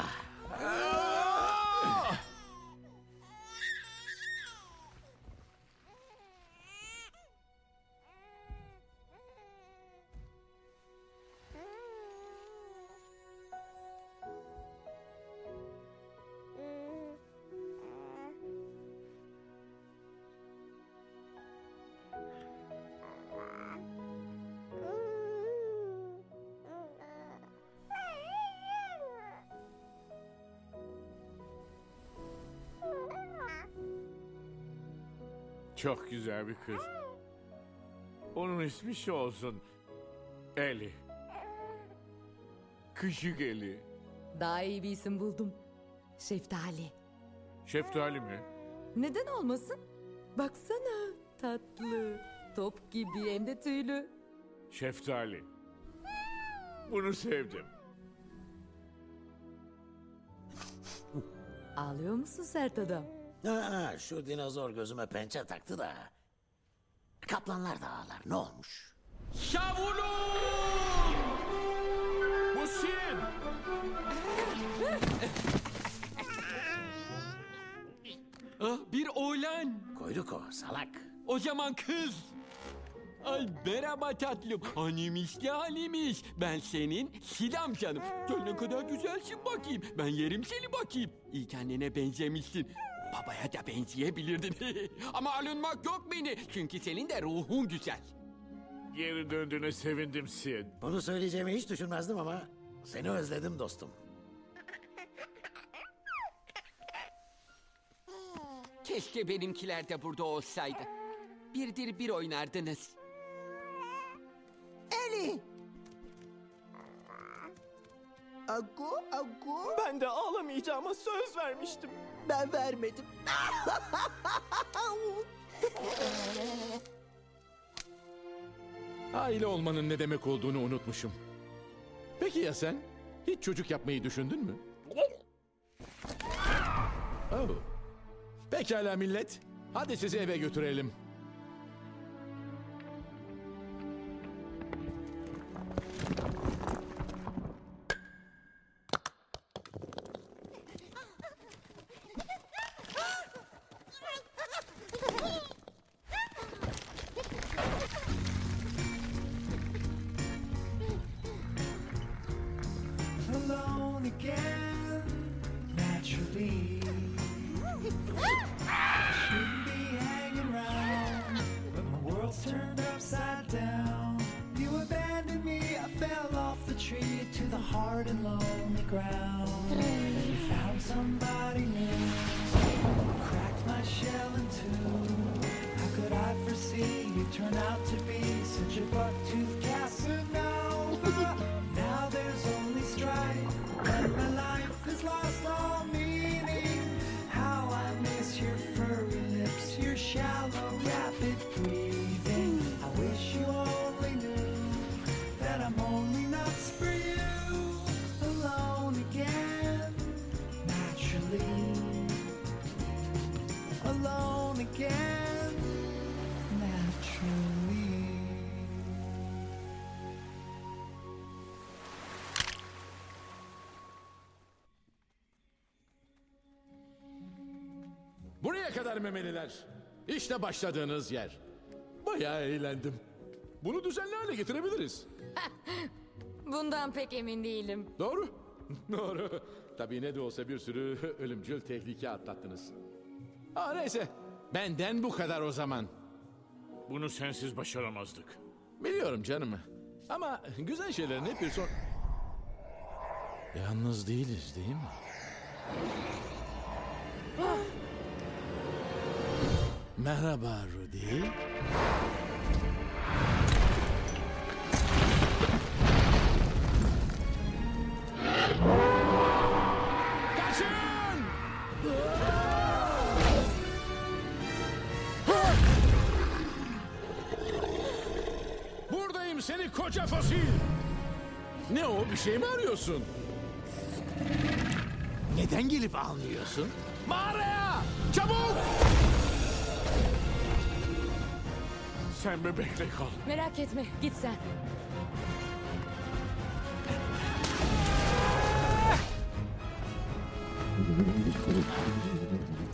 Çok güzel bir kız. Onun ismi şey olsun. Eli. Küçük Eli. Daha iyi bir isim buldum. Şeftali. Şeftali mi? Neden olmasın? Baksana tatlı. Top gibi hem de tüylü. Şeftali. Bunu sevdim. Ağlıyor musun sert adam? Ha, şu dinozor gözüme pençe taktı da. Kaplanlar da ağlar. Ne olmuş? Savunun! Bu Sid. Ah, bir oğlan. Kuyruk o salak. O zaman kız. Ay merhaba tatlım. Hanimiş ne hanimiş. Ben senin Sidam canım. Gel ne kadar güzelsin bakayım. Ben yerim seni bakayım. İyi kendine benzemişsin. Babaya da benzeyebilirdin. Ama alınmak yok beni. Çünkü senin de ruhun güzel. Geri döndüğüne sevindim Sid. Bunu söyleyeceğimi hiç düşünmezdim ama seni özledim dostum. Keşke benimkiler de burada olsaydı. Birdir bir oynardınız. Eli. Agu, Agu. Ben de ağlamayacağıma söz vermiştim. Ben vermedim. Aile olmanın ne demek olduğunu unutmuşum. Peki ya sen? Hiç çocuk yapmayı düşündün mü? Oh. Pekala millet. Hadi sizi eve götürelim. Buraya kadar memeliler. İşte başladığınız yer. Bayağı eğlendim. Bunu düzenli hale getirebiliriz. Bundan pek emin değilim. Doğru. Doğru. Tabii ne de olsa bir sürü ölümcül tehlike atlattınız. Aa, neyse. Benden bu kadar o zaman. Bunu sensiz başaramazdık. Biliyorum canım. Ama güzel şeylerin hep bir son... Yalnız değiliz değil mi? Merhaba Rudy. Buradayım seni koca fosil. Ne o bir şey mi arıyorsun? Neden gelip almıyorsun? Mağaraya! Çabuk! Sen bebekle kal. Merak etme git sen.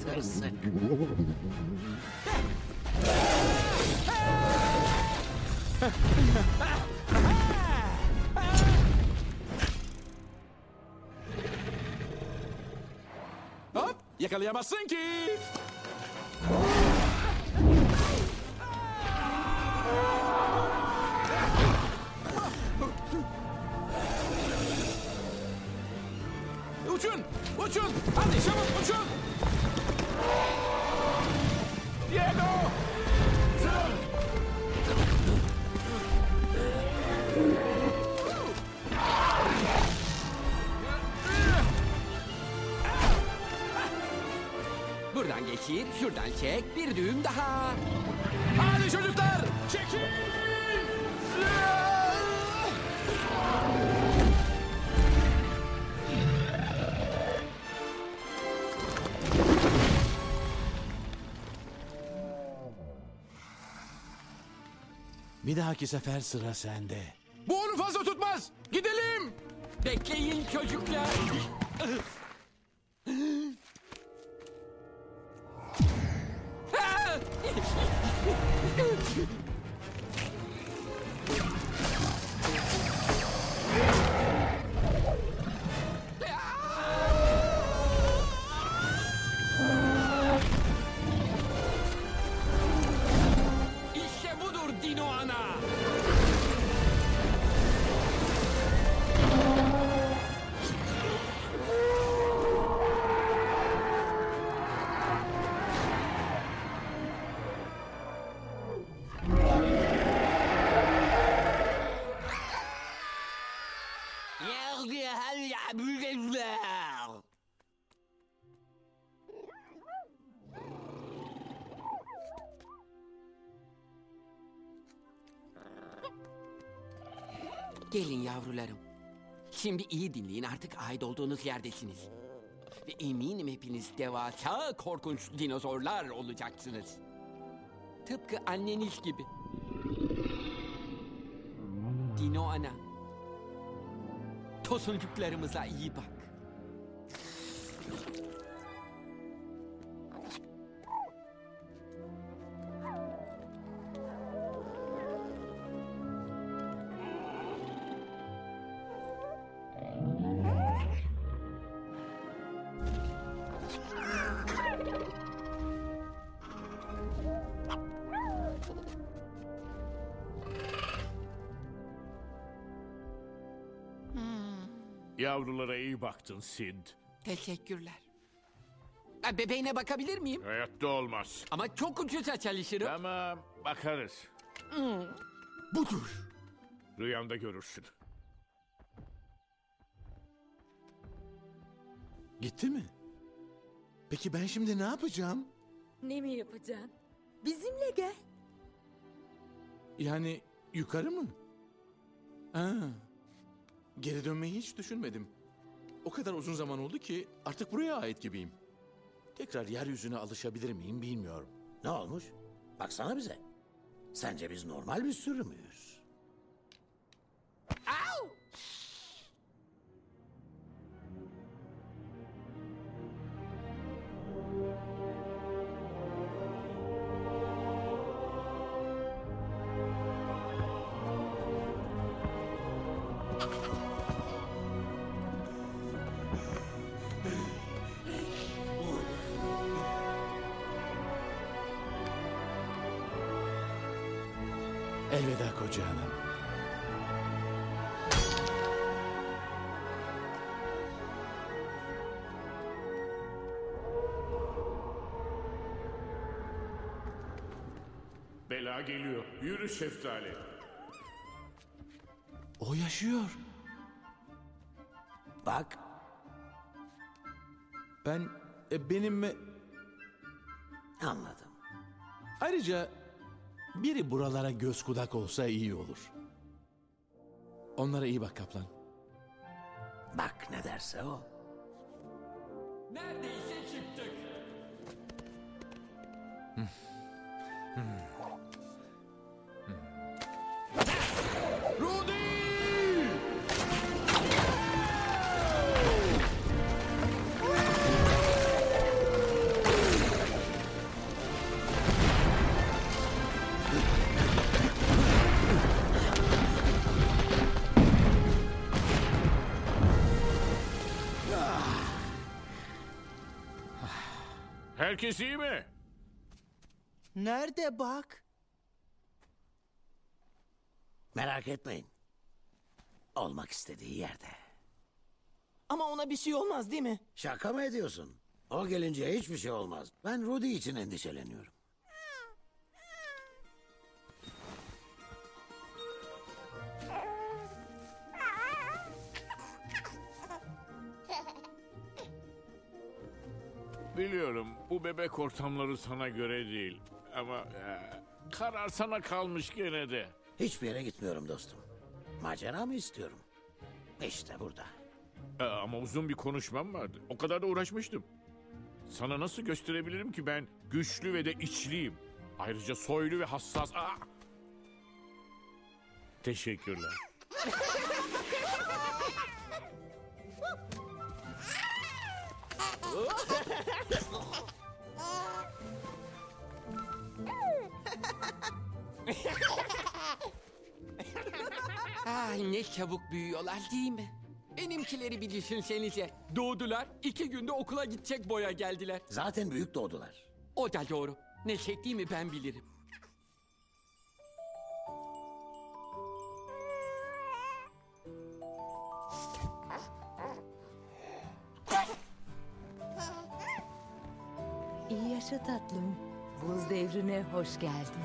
Tırsık. Hop! Yakalayamazsın ki! Bir dahaki sefer sıra sende. Bu onu fazla tutmaz. Gidelim. Bekleyin çocuklar. Gelin yavrularım. Şimdi iyi dinleyin artık ait olduğunuz yerdesiniz. Ve eminim hepiniz devasa korkunç dinozorlar olacaksınız. Tıpkı anneniz gibi. Dino ana. Tosuncuklarımıza iyi bak. İyi baktın Sid. Teşekkürler. Ha, Bebeğine bakabilir miyim? Hayatta olmaz. Ama çok ucuza çalışırım. Tamam bakarız. Budur. Rüyanda görürsün. Gitti mi? Peki ben şimdi ne yapacağım? Ne mi yapacaksın? Bizimle gel. Yani yukarı mı? Ha. Geri dönmeyi hiç düşünmedim. O kadar uzun zaman oldu ki artık buraya ait gibiyim. Tekrar yeryüzüne alışabilir miyim bilmiyorum. Ne olmuş? Baksana bize. Sence biz normal bir sürü müyüz? Bela geliyor. Yürü şeftali. O yaşıyor. Bak Ben e, benim mi? anladım. Ayrıca biri buralara göz kulak olsa iyi olur. Onlara iyi bak kaplan. Bak ne derse o. Herkes iyi mi? Nerede bak? Merak etmeyin. Olmak istediği yerde. Ama ona bir şey olmaz değil mi? Şaka mı ediyorsun? O gelince hiçbir şey olmaz. Ben Rudy için endişeleniyorum. Biliyorum bu bebek ortamları sana göre değil. Ama e, karar sana kalmış gene de. Hiçbir yere gitmiyorum dostum. Macera mı istiyorum? İşte burada. E, ama uzun bir konuşmam vardı. O kadar da uğraşmıştım. Sana nasıl gösterebilirim ki ben güçlü ve de içliyim. Ayrıca soylu ve hassas. Aa! Teşekkürler. Ay ne çabuk büyüyorlar değil mi? Benimkileri bir düşünsenize. Doğdular, iki günde okula gidecek boya geldiler. Zaten büyük doğdular. O da doğru. Ne çektiğimi ben bilirim. İyi yaşa tatlım. Buz devrine hoş geldin.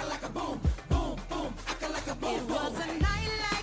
like a boom, boom, boom, aka like a boom. It boom. was a night like